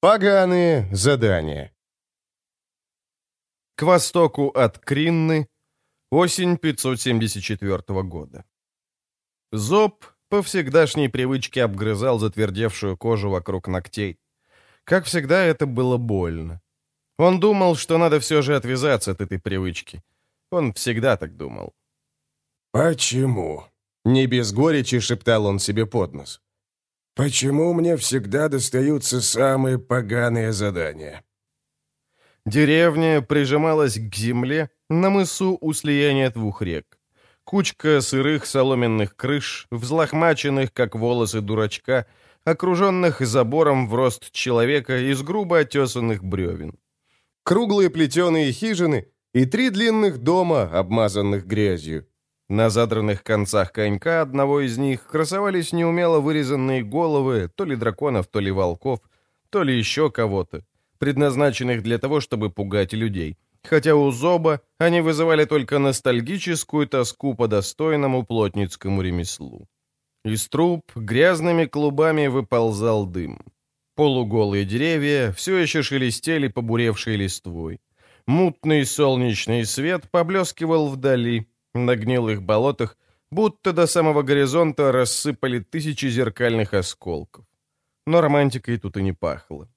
Поганые задания. К востоку от Кринны, осень 574 года. Зоб по всегдашней привычке обгрызал затвердевшую кожу вокруг ногтей. Как всегда, это было больно. Он думал, что надо все же отвязаться от этой привычки. Он всегда так думал. «Почему?» — не без горечи шептал он себе под нос. Почему мне всегда достаются самые поганые задания? Деревня прижималась к земле на мысу у слияния двух рек. Кучка сырых соломенных крыш, взлохмаченных, как волосы дурачка, окруженных забором в рост человека из грубо отесанных бревен. Круглые плетеные хижины и три длинных дома, обмазанных грязью. На задранных концах конька одного из них красовались неумело вырезанные головы то ли драконов, то ли волков, то ли еще кого-то, предназначенных для того, чтобы пугать людей. Хотя у Зоба они вызывали только ностальгическую тоску по достойному плотницкому ремеслу. Из труб грязными клубами выползал дым. Полуголые деревья все еще шелестели побуревшей листвой. Мутный солнечный свет поблескивал вдали, на гнилых болотах будто до самого горизонта рассыпали тысячи зеркальных осколков. Но романтикой тут и не пахло.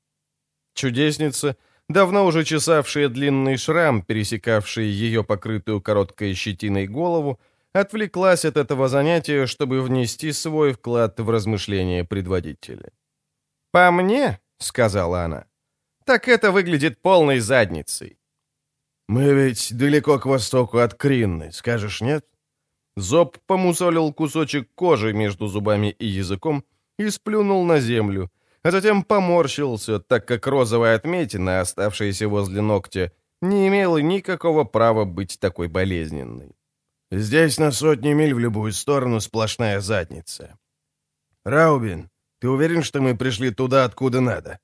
Чудесница, давно уже чесавшая длинный шрам, пересекавший ее покрытую короткой щетиной голову, отвлеклась от этого занятия, чтобы внести свой вклад в размышления предводителя. «По мне», — сказала она, — «так это выглядит полной задницей. «Мы ведь далеко к востоку от Кринны, скажешь, нет?» Зоб помусолил кусочек кожи между зубами и языком и сплюнул на землю, а затем поморщился, так как розовая отметина, оставшаяся возле ногтя, не имела никакого права быть такой болезненной. «Здесь на сотни миль в любую сторону сплошная задница. Раубин, ты уверен, что мы пришли туда, откуда надо?»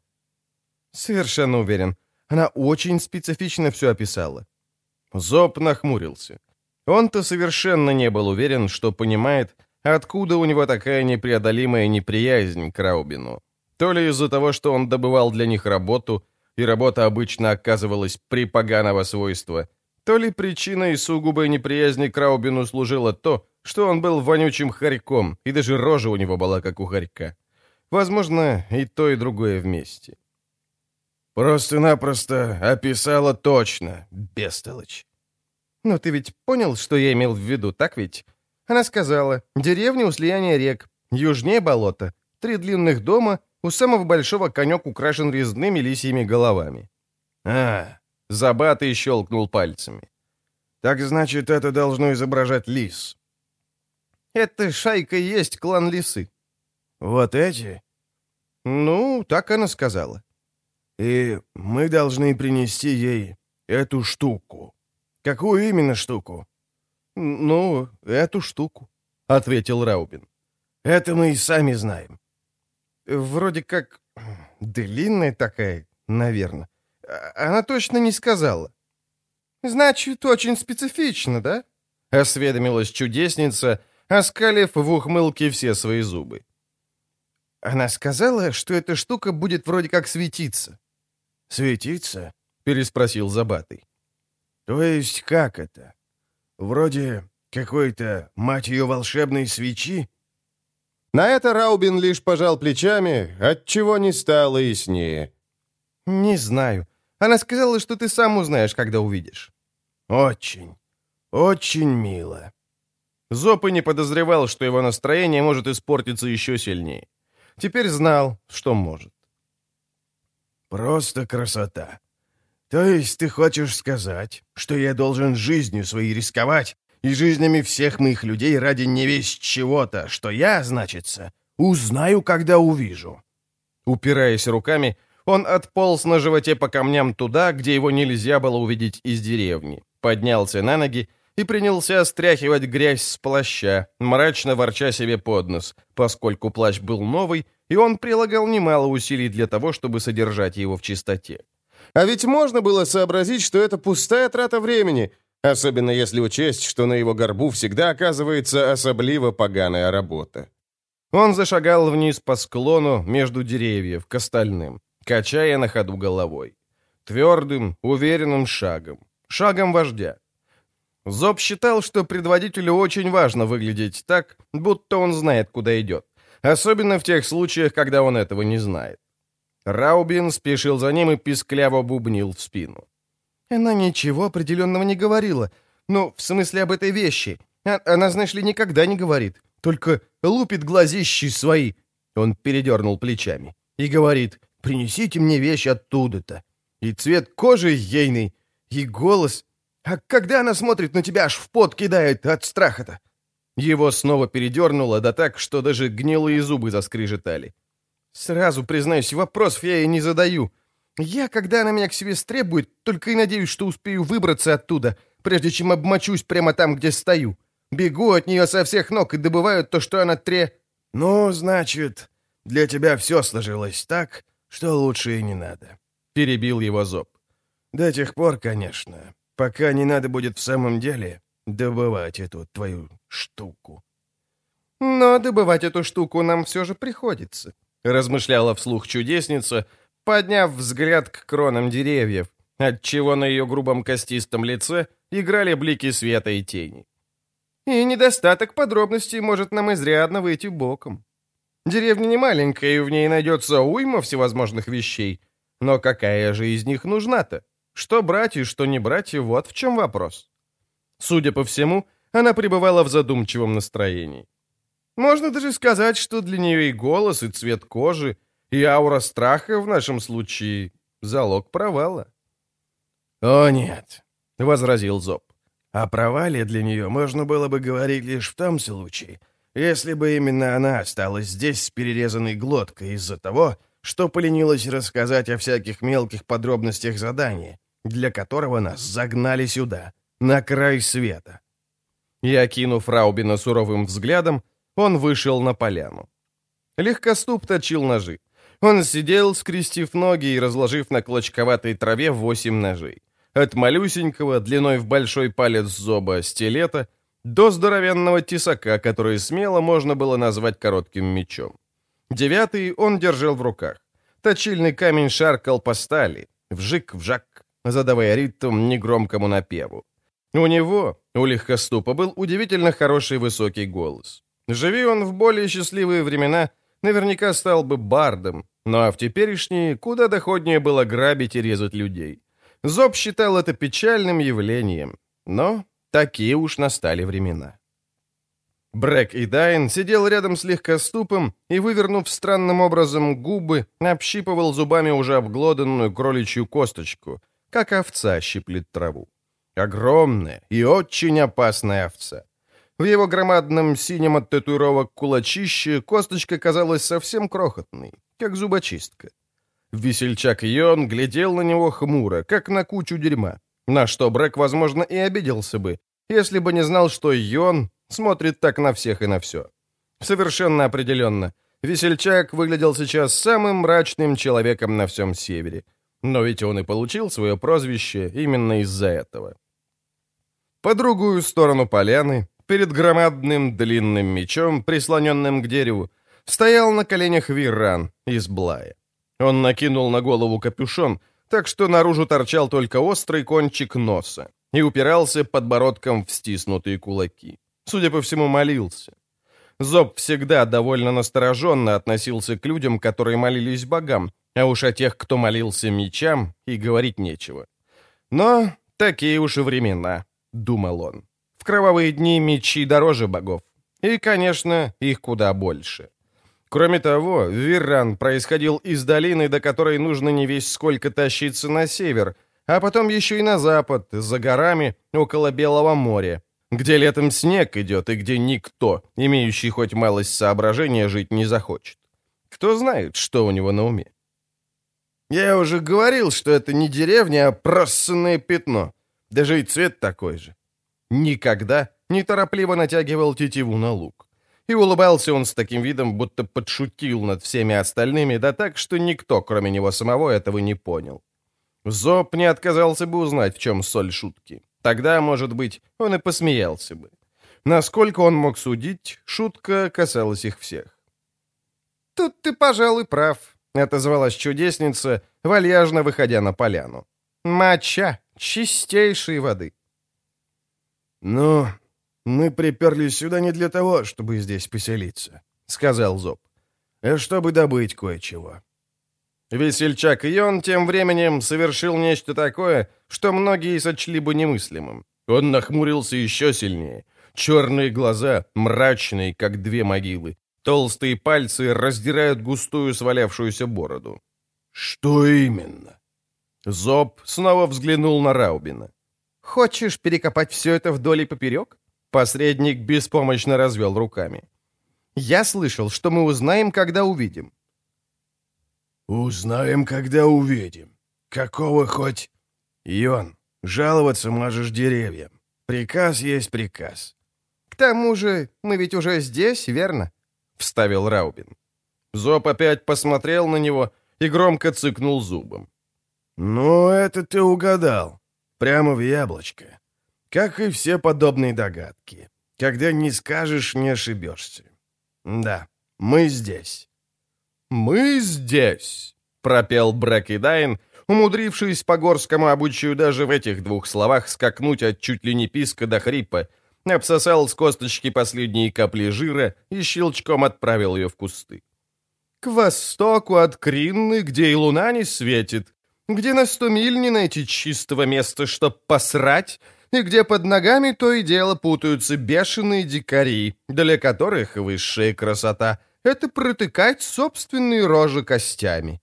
«Совершенно уверен. Она очень специфично все описала. Зоб нахмурился. Он-то совершенно не был уверен, что понимает, откуда у него такая непреодолимая неприязнь к Раубину. То ли из-за того, что он добывал для них работу, и работа обычно оказывалась припоганого свойства, то ли причиной сугубой неприязни к Раубину служило то, что он был вонючим хорьком, и даже рожа у него была как у хорька. Возможно, и то, и другое вместе. Просто-напросто описала точно, бестолочь. Но ты ведь понял, что я имел в виду, так ведь? Она сказала, деревня у слияния рек, южнее болото, три длинных дома, у самого большого конек украшен резными лисьими головами. А, Забатый щелкнул пальцами. Так значит, это должно изображать лис. Это шайка есть клан лисы. Вот эти? Ну, так она сказала. И мы должны принести ей эту штуку. Какую именно штуку? Ну, эту штуку, ответил Раубин. Это мы и сами знаем. Вроде как длинная такая, наверное. А, она точно не сказала. Значит, очень специфично, да? Осведомилась чудесница, оскалив в ухмылке все свои зубы. Она сказала, что эта штука будет вроде как светиться. «Светиться?» — переспросил Забатый. «То есть как это? Вроде какой-то, мать ее, волшебной свечи?» На это Раубин лишь пожал плечами, отчего не стало яснее. «Не знаю. Она сказала, что ты сам узнаешь, когда увидишь». «Очень, очень мило». Зоп и не подозревал, что его настроение может испортиться еще сильнее. Теперь знал, что может. Просто красота. То есть ты хочешь сказать, что я должен жизнью своей рисковать и жизнями всех моих людей ради не весь чего-то, что я, значится, узнаю, когда увижу?» Упираясь руками, он отполз на животе по камням туда, где его нельзя было увидеть из деревни, поднялся на ноги и принялся стряхивать грязь с плаща, мрачно ворча себе под нос, поскольку плащ был новый, и он прилагал немало усилий для того, чтобы содержать его в чистоте. А ведь можно было сообразить, что это пустая трата времени, особенно если учесть, что на его горбу всегда оказывается особливо поганая работа. Он зашагал вниз по склону между деревьев к остальным, качая на ходу головой. Твердым, уверенным шагом. Шагом вождя. Зоб считал, что предводителю очень важно выглядеть так, будто он знает, куда идет. Особенно в тех случаях, когда он этого не знает. Раубин спешил за ним и пискляво бубнил в спину. «Она ничего определенного не говорила. Ну, в смысле об этой вещи. А, она, знаешь ли, никогда не говорит. Только лупит глазищи свои». Он передернул плечами. И говорит, «Принесите мне вещь оттуда-то». И цвет кожи ейный, и голос. А когда она смотрит на тебя, аж в пот кидает от страха-то. Его снова передернуло, да так, что даже гнилые зубы заскрежетали. Сразу, признаюсь, вопросов я ей не задаю. Я, когда она меня к себе стребует, только и надеюсь, что успею выбраться оттуда, прежде чем обмочусь прямо там, где стою. Бегу от нее со всех ног и добываю то, что она тре... Ну, значит, для тебя все сложилось так, что лучше и не надо. Перебил его зоб. До тех пор, конечно, пока не надо будет в самом деле добывать эту твою штуку. Но добывать эту штуку нам все же приходится, размышляла вслух чудесница, подняв взгляд к кронам деревьев, отчего на ее грубом костистом лице играли блики света и тени. И недостаток подробностей может нам изрядно выйти боком. Деревня не маленькая, и в ней найдется уйма всевозможных вещей. Но какая же из них нужна-то? Что брать и что не брать, и вот в чем вопрос. Судя по всему, она пребывала в задумчивом настроении. Можно даже сказать, что для нее и голос, и цвет кожи, и аура страха в нашем случае — залог провала. «О, нет», — возразил Зоб. «О провале для нее можно было бы говорить лишь в том случае, если бы именно она осталась здесь с перерезанной глоткой из-за того, что поленилась рассказать о всяких мелких подробностях задания, для которого нас загнали сюда, на край света». И, окинув Раубина суровым взглядом, он вышел на поляну. Легкоступ точил ножи. Он сидел, скрестив ноги и разложив на клочковатой траве восемь ножей. От малюсенького, длиной в большой палец зоба, стилета, до здоровенного тесака, который смело можно было назвать коротким мечом. Девятый он держал в руках. Точильный камень шаркал по стали, вжик-вжак, задавая ритм негромкому напеву. У него, у легкоступа, был удивительно хороший высокий голос. Живи он в более счастливые времена, наверняка стал бы бардом, ну а в теперешние куда доходнее было грабить и резать людей. Зоб считал это печальным явлением, но такие уж настали времена. Брэк и Дайн сидел рядом с легкоступом и, вывернув странным образом губы, общипывал зубами уже обглоданную кроличью косточку, как овца щиплет траву. Огромная и очень опасная овца. В его громадном синем от татуировок кулачище косточка казалась совсем крохотной, как зубочистка. Весельчак Йон глядел на него хмуро, как на кучу дерьма, на что Брэк, возможно, и обиделся бы, если бы не знал, что Йон смотрит так на всех и на все. Совершенно определенно, Весельчак выглядел сейчас самым мрачным человеком на всем севере. Но ведь он и получил свое прозвище именно из-за этого. По другую сторону поляны, перед громадным длинным мечом, прислоненным к дереву, стоял на коленях Виран из Блая. Он накинул на голову капюшон, так что наружу торчал только острый кончик носа и упирался подбородком в стиснутые кулаки. Судя по всему, молился. Зоб всегда довольно настороженно относился к людям, которые молились богам, а уж о тех, кто молился мечам, и говорить нечего. Но такие уж и времена, думал он. В кровавые дни мечи дороже богов. И, конечно, их куда больше. Кроме того, Вирран происходил из долины, до которой нужно не весь сколько тащиться на север, а потом еще и на запад, за горами, около Белого моря, где летом снег идет и где никто, имеющий хоть малость соображения, жить не захочет. Кто знает, что у него на уме. Я уже говорил, что это не деревня, а просанное пятно. Даже и цвет такой же. Никогда неторопливо натягивал тетиву на лук. И улыбался он с таким видом, будто подшутил над всеми остальными, да так, что никто, кроме него самого, этого не понял. Зоб не отказался бы узнать, в чем соль шутки. Тогда, может быть, он и посмеялся бы. Насколько он мог судить, шутка касалась их всех. «Тут ты, пожалуй, прав», — отозвалась чудесница, вальяжно выходя на поляну. «Моча чистейшей воды». «Ну, мы приперлись сюда не для того, чтобы здесь поселиться», — сказал Зоб, — «а чтобы добыть кое-чего». Весельчак Йон тем временем совершил нечто такое, что многие сочли бы немыслимым. Он нахмурился еще сильнее. Черные глаза, мрачные, как две могилы. Толстые пальцы раздирают густую свалявшуюся бороду. «Что именно?» Зоб снова взглянул на Раубина. «Хочешь перекопать все это вдоль и поперек?» Посредник беспомощно развел руками. «Я слышал, что мы узнаем, когда увидим. «Узнаем, когда увидим. Какого хоть...» «Йон, жаловаться можешь деревьям. Приказ есть приказ». «К тому же мы ведь уже здесь, верно?» — вставил Раубин. Зоб опять посмотрел на него и громко цыкнул зубом. «Ну, это ты угадал. Прямо в яблочко. Как и все подобные догадки. Когда не скажешь, не ошибешься. Да, мы здесь». «Мы здесь», — пропел Бракидайн, умудрившись по горскому обычаю даже в этих двух словах скакнуть от чуть ли не писка до хрипа, обсосал с косточки последние капли жира и щелчком отправил ее в кусты. «К востоку от Кринны, где и луна не светит, где на сто миль не найти чистого места, чтоб посрать, и где под ногами то и дело путаются бешеные дикари, для которых высшая красота — это протыкать собственные рожи костями.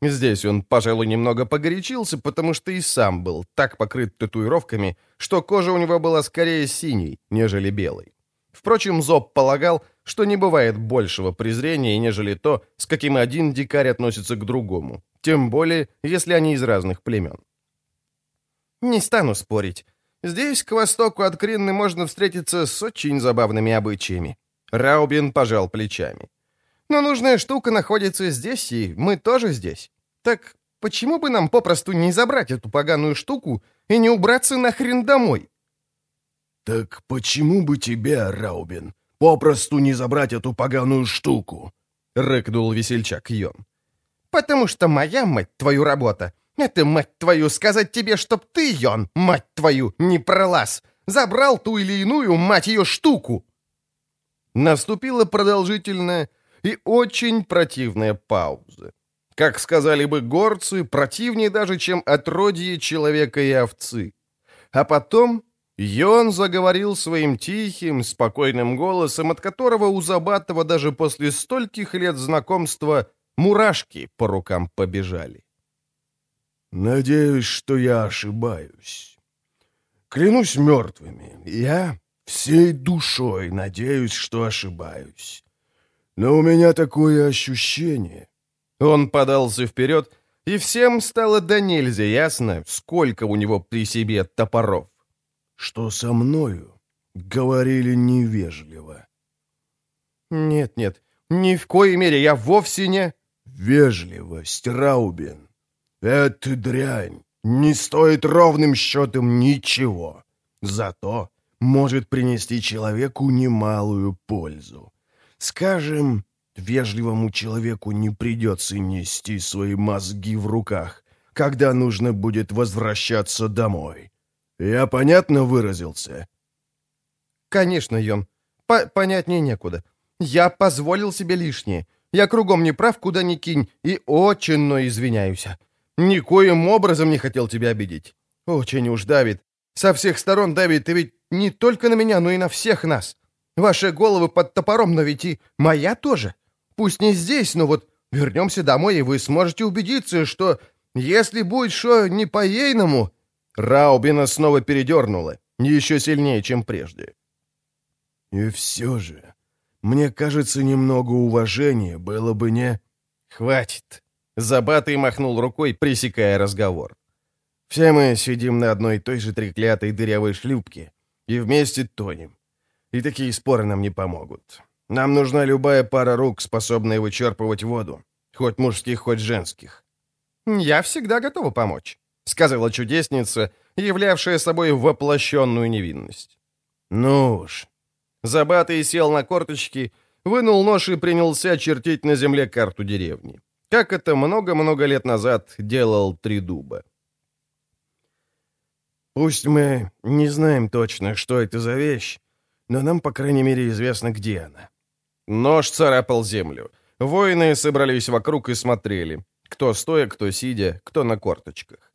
Здесь он, пожалуй, немного погорячился, потому что и сам был так покрыт татуировками, что кожа у него была скорее синей, нежели белой. Впрочем, Зоб полагал, что не бывает большего презрения, нежели то, с каким один дикарь относится к другому, тем более, если они из разных племен. Не стану спорить. Здесь, к востоку от Кринны, можно встретиться с очень забавными обычаями. Раубин пожал плечами. «Но нужная штука находится здесь, и мы тоже здесь. Так почему бы нам попросту не забрать эту поганую штуку и не убраться нахрен домой?» «Так почему бы тебе, Раубин, попросту не забрать эту поганую штуку?» — рыкнул весельчак Йон. «Потому что моя, мать твою, работа — это, мать твою, сказать тебе, чтоб ты, Йон, мать твою, не пролаз, забрал ту или иную, мать ее, штуку!» Наступила продолжительная и очень противная пауза. Как сказали бы горцы, противнее даже, чем отродье человека и овцы. А потом Йон заговорил своим тихим, спокойным голосом, от которого у Забатова даже после стольких лет знакомства мурашки по рукам побежали. «Надеюсь, что я ошибаюсь. Клянусь мертвыми, я Всей душой надеюсь, что ошибаюсь. Но у меня такое ощущение. Он подался вперед, и всем стало до нельзя ясно, сколько у него при себе топоров. Что со мною говорили невежливо. Нет-нет, ни в коей мере я вовсе не... Вежливость, Раубин. Это дрянь. Не стоит ровным счетом ничего. Зато может принести человеку немалую пользу. Скажем, вежливому человеку не придется нести свои мозги в руках, когда нужно будет возвращаться домой. Я понятно выразился? Конечно, Йон. По Понятнее некуда. Я позволил себе лишнее. Я кругом не прав, куда ни кинь, и очень, но извиняюсь. Никоим образом не хотел тебя обидеть. Очень уж давит. Со всех сторон давит, и ведь не только на меня, но и на всех нас. Ваши головы под топором, но ведь и моя тоже. Пусть не здесь, но вот вернемся домой, и вы сможете убедиться, что если будет что не по-ейному...» Раубина снова передернула, еще сильнее, чем прежде. «И все же, мне кажется, немного уважения было бы не...» «Хватит!» Забатый махнул рукой, пресекая разговор. «Все мы сидим на одной и той же треклятой дырявой шлюпке, и вместе тонем. И такие споры нам не помогут. Нам нужна любая пара рук, способная вычерпывать воду, хоть мужских, хоть женских. «Я всегда готова помочь», — сказала чудесница, являвшая собой воплощенную невинность. «Ну уж». Забатый сел на корточки, вынул нож и принялся чертить на земле карту деревни. как это много-много лет назад делал Тридуба. «Пусть мы не знаем точно, что это за вещь, но нам, по крайней мере, известно, где она». Нож царапал землю. Воины собрались вокруг и смотрели. Кто стоя, кто сидя, кто на корточках.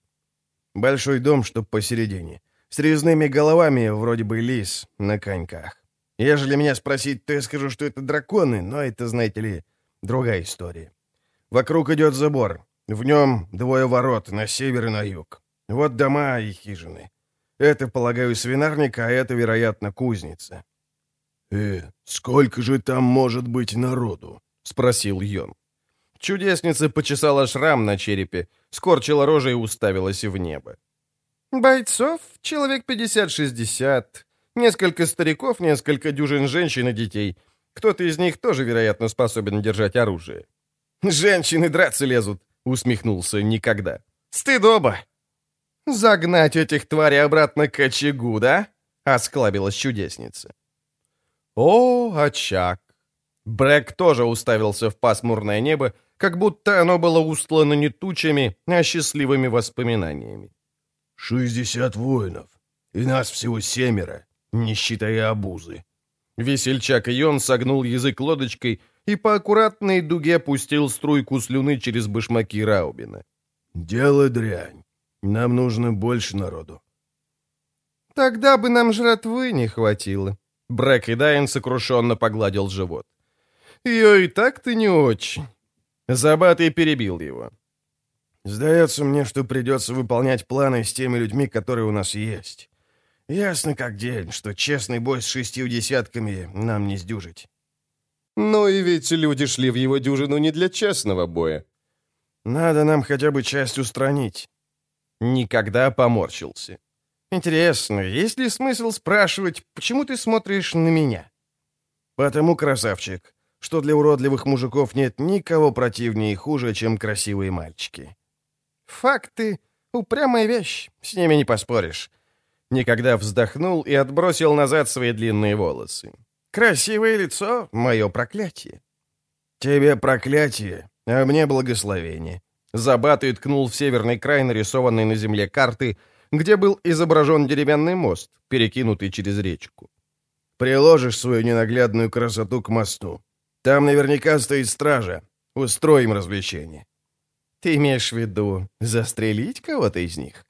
Большой дом, чтоб посередине. С резными головами, вроде бы лис, на коньках. Ежели меня спросить, то я скажу, что это драконы, но это, знаете ли, другая история. Вокруг идет забор. В нем двое ворот на север и на юг. Вот дома и хижины. Это, полагаю, свинарник, а это, вероятно, кузница. «Э, сколько же там может быть народу?» — спросил Йон. Чудесница почесала шрам на черепе, скорчила рожей и уставилась в небо. «Бойцов человек 50-60. Несколько стариков, несколько дюжин женщин и детей. Кто-то из них тоже, вероятно, способен держать оружие». «Женщины драться лезут», — усмехнулся никогда. «Стыдоба!» «Загнать этих тварей обратно к очагу, да?» — осклабилась чудесница. «О, очаг!» Брэк тоже уставился в пасмурное небо, как будто оно было устлано не тучами, а счастливыми воспоминаниями. «Шестьдесят воинов, и нас всего семеро, не считая обузы». Весельчак Йон согнул язык лодочкой и по аккуратной дуге пустил струйку слюны через башмаки Раубина. «Дело дрянь. Нам нужно больше народу». «Тогда бы нам жратвы не хватило». Брэк и Дайн сокрушенно погладил живот. «Ее и так-то не очень». Забатый перебил его. «Сдается мне, что придется выполнять планы с теми людьми, которые у нас есть. Ясно как день, что честный бой с шестью десятками нам не сдюжить». «Ну и ведь люди шли в его дюжину не для честного боя». «Надо нам хотя бы часть устранить». Никогда поморщился. «Интересно, есть ли смысл спрашивать, почему ты смотришь на меня?» «Потому, красавчик, что для уродливых мужиков нет никого противнее и хуже, чем красивые мальчики». «Факты — упрямая вещь, с ними не поспоришь». Никогда вздохнул и отбросил назад свои длинные волосы. «Красивое лицо — мое проклятие». «Тебе проклятие, а мне благословение». Забатый ткнул в северный край, нарисованный на земле карты, где был изображен деревянный мост, перекинутый через речку. «Приложишь свою ненаглядную красоту к мосту. Там наверняка стоит стража. Устроим развлечение». «Ты имеешь в виду застрелить кого-то из них?»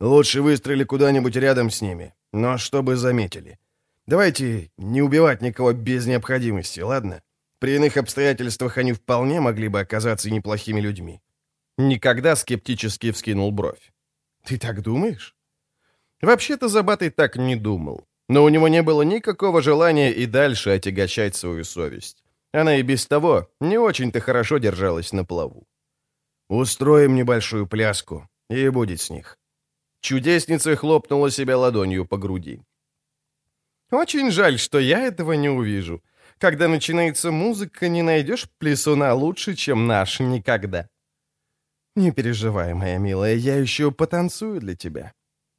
«Лучше выстрели куда-нибудь рядом с ними, но чтобы заметили. Давайте не убивать никого без необходимости, ладно? При иных обстоятельствах они вполне могли бы оказаться неплохими людьми». Никогда скептически вскинул бровь. «Ты так думаешь?» Вообще-то Забатый так не думал, но у него не было никакого желания и дальше отягощать свою совесть. Она и без того не очень-то хорошо держалась на плаву. «Устроим небольшую пляску, и будет с них». Чудесница хлопнула себя ладонью по груди. «Очень жаль, что я этого не увижу. Когда начинается музыка, не найдешь плясуна лучше, чем наш никогда». «Не переживай, моя милая, я еще потанцую для тебя».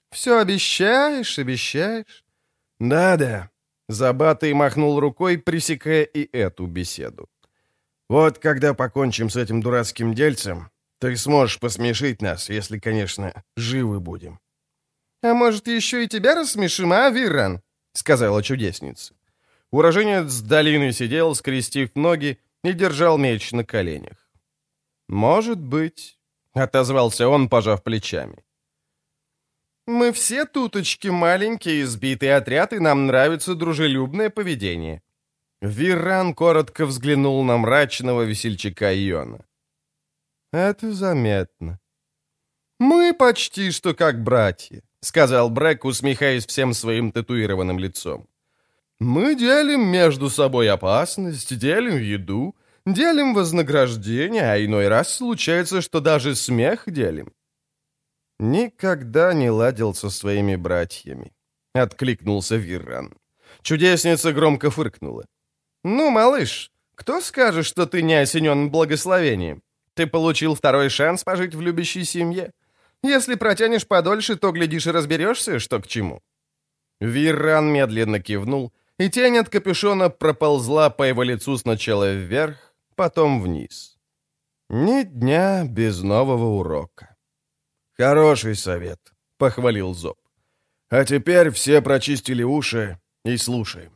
«Все обещаешь, обещаешь?» «Да-да», — Забатый махнул рукой, пресекая и эту беседу. «Вот когда покончим с этим дурацким дельцем, ты сможешь посмешить нас, если, конечно, живы будем». «А может, еще и тебя рассмешим, а, Виран?» — сказала чудесница. Уроженец долины сидел, скрестив ноги, и держал меч на коленях. «Может быть», — отозвался он, пожав плечами. «Мы все туточки маленькие, избитый отряд, и нам нравится дружелюбное поведение». Виран коротко взглянул на мрачного весельчака Иона. «Это заметно». «Мы почти что как братья», — сказал Брэк, усмехаясь всем своим татуированным лицом. «Мы делим между собой опасность, делим еду, делим вознаграждение, а иной раз случается, что даже смех делим». «Никогда не ладил со своими братьями», — откликнулся Вирран. Чудесница громко фыркнула. «Ну, малыш, кто скажет, что ты не осенен благословением? Ты получил второй шанс пожить в любящей семье. Если протянешь подольше, то, глядишь, и разберешься, что к чему». Вирран медленно кивнул, и тень от капюшона проползла по его лицу сначала вверх, потом вниз. Ни дня без нового урока. «Хороший совет», — похвалил Зоб. «А теперь все прочистили уши и слушаем.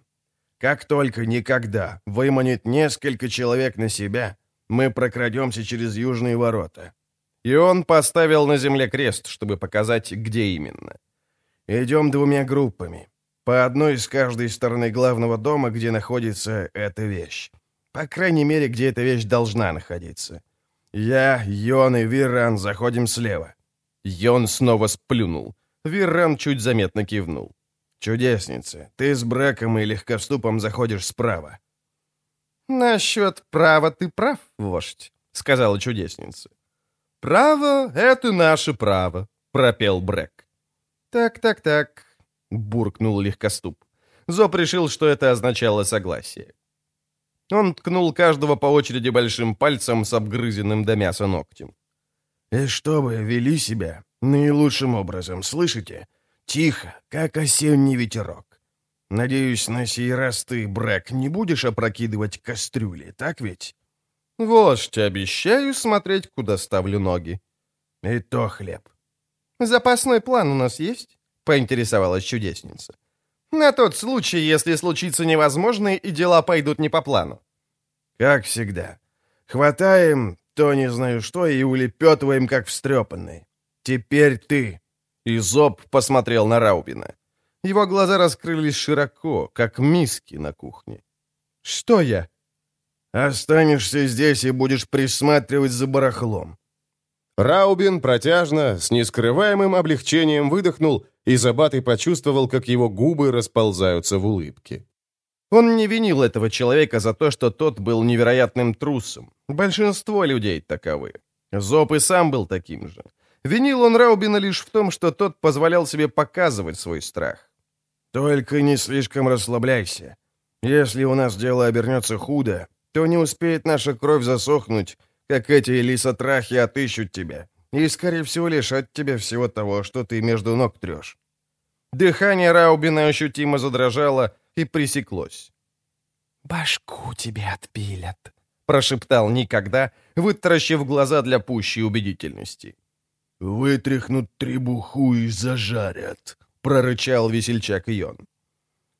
Как только никогда выманит несколько человек на себя, мы прокрадемся через южные ворота». И он поставил на земле крест, чтобы показать, где именно. «Идем двумя группами. По одной с каждой стороны главного дома, где находится эта вещь. По крайней мере, где эта вещь должна находиться. Я, Йон и Виран заходим слева. Йон снова сплюнул. Виран чуть заметно кивнул. «Чудесница, ты с Брэком и легкоступом заходишь справа». «Насчет права ты прав, вождь», — сказала чудесница. «Право — это наше право», — пропел Брэк. «Так-так-так», — буркнул легкоступ. Зоб решил, что это означало согласие. Он ткнул каждого по очереди большим пальцем с обгрызенным до мяса ногтем. «И чтобы вели себя наилучшим образом, слышите? Тихо, как осенний ветерок. Надеюсь, на сей раз ты, Брэк, не будешь опрокидывать кастрюли, так ведь?» «Вождь, обещаю смотреть, куда ставлю ноги». «И то хлеб». «Запасной план у нас есть?» — поинтересовалась чудесница. На тот случай, если случится невозможное, и дела пойдут не по плану. Как всегда. Хватаем то не знаю что и улепетываем, как встрепанные. Теперь ты. И Зоб посмотрел на Раубина. Его глаза раскрылись широко, как миски на кухне. «Что я?» «Останешься здесь и будешь присматривать за барахлом». Раубин протяжно, с нескрываемым облегчением выдохнул и Забатый почувствовал, как его губы расползаются в улыбке. Он не винил этого человека за то, что тот был невероятным трусом. Большинство людей таковы. Зоб и сам был таким же. Винил он Раубина лишь в том, что тот позволял себе показывать свой страх. «Только не слишком расслабляйся. Если у нас дело обернется худо, то не успеет наша кровь засохнуть, как эти лисотрахи отыщут тебя и, скорее всего, лишат тебя всего того, что ты между ног трешь». Дыхание Раубина ощутимо задрожало и пресеклось. «Башку тебе отпилят», — прошептал никогда, вытаращив глаза для пущей убедительности. «Вытряхнут требуху и зажарят», — прорычал весельчак Йон.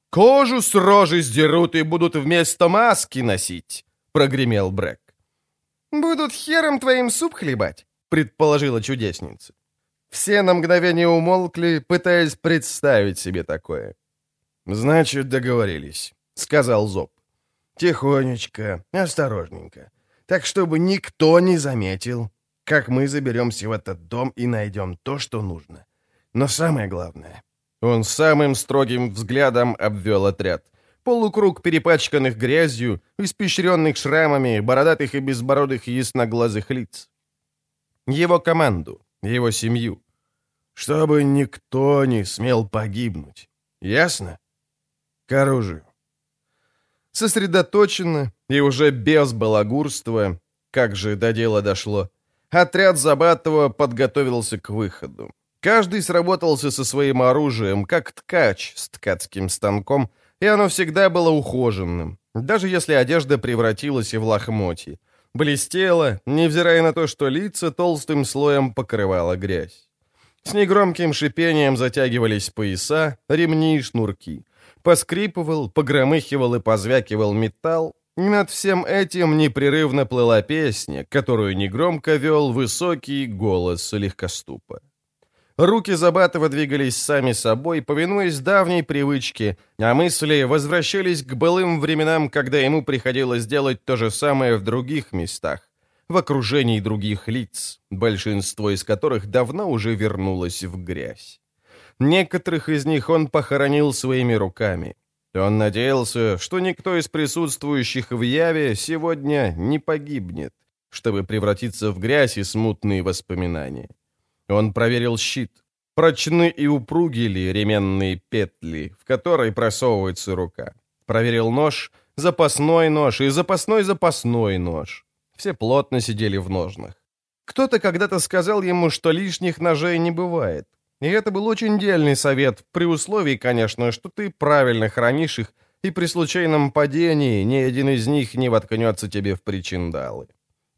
«Кожу с рожи сдерут и будут вместо маски носить», — прогремел Брэк. «Будут хером твоим суп хлебать», предположила чудесница. Все на мгновение умолкли, пытаясь представить себе такое. «Значит, договорились», — сказал Зоб. «Тихонечко, осторожненько, так чтобы никто не заметил, как мы заберемся в этот дом и найдем то, что нужно. Но самое главное...» Он самым строгим взглядом обвел отряд. Полукруг перепачканных грязью, испещренных шрамами, бородатых и безбородых ясноглазых лиц его команду, его семью. Чтобы никто не смел погибнуть. Ясно? К оружию. Сосредоточенно и уже без балагурства, как же до дела дошло, отряд Забатова подготовился к выходу. Каждый сработался со своим оружием, как ткач с ткацким станком, и оно всегда было ухоженным, даже если одежда превратилась в лохмотье блестела, невзирая на то, что лица толстым слоем покрывала грязь. С негромким шипением затягивались пояса, ремни и шнурки. Поскрипывал, погромыхивал и позвякивал металл, над всем этим непрерывно плыла песня, которую негромко вел высокий голос легкоступа. Руки Забатова двигались сами собой, повинуясь давней привычке, а мысли возвращались к былым временам, когда ему приходилось делать то же самое в других местах, в окружении других лиц, большинство из которых давно уже вернулось в грязь. Некоторых из них он похоронил своими руками. Он надеялся, что никто из присутствующих в Яве сегодня не погибнет, чтобы превратиться в грязь и смутные воспоминания. Он проверил щит. Прочны и упруги ли ременные петли, в которой просовывается рука. Проверил нож, запасной нож и запасной-запасной нож. Все плотно сидели в ножнах. Кто-то когда-то сказал ему, что лишних ножей не бывает. И это был очень дельный совет, при условии, конечно, что ты правильно хранишь их, и при случайном падении ни один из них не воткнется тебе в причиндалы.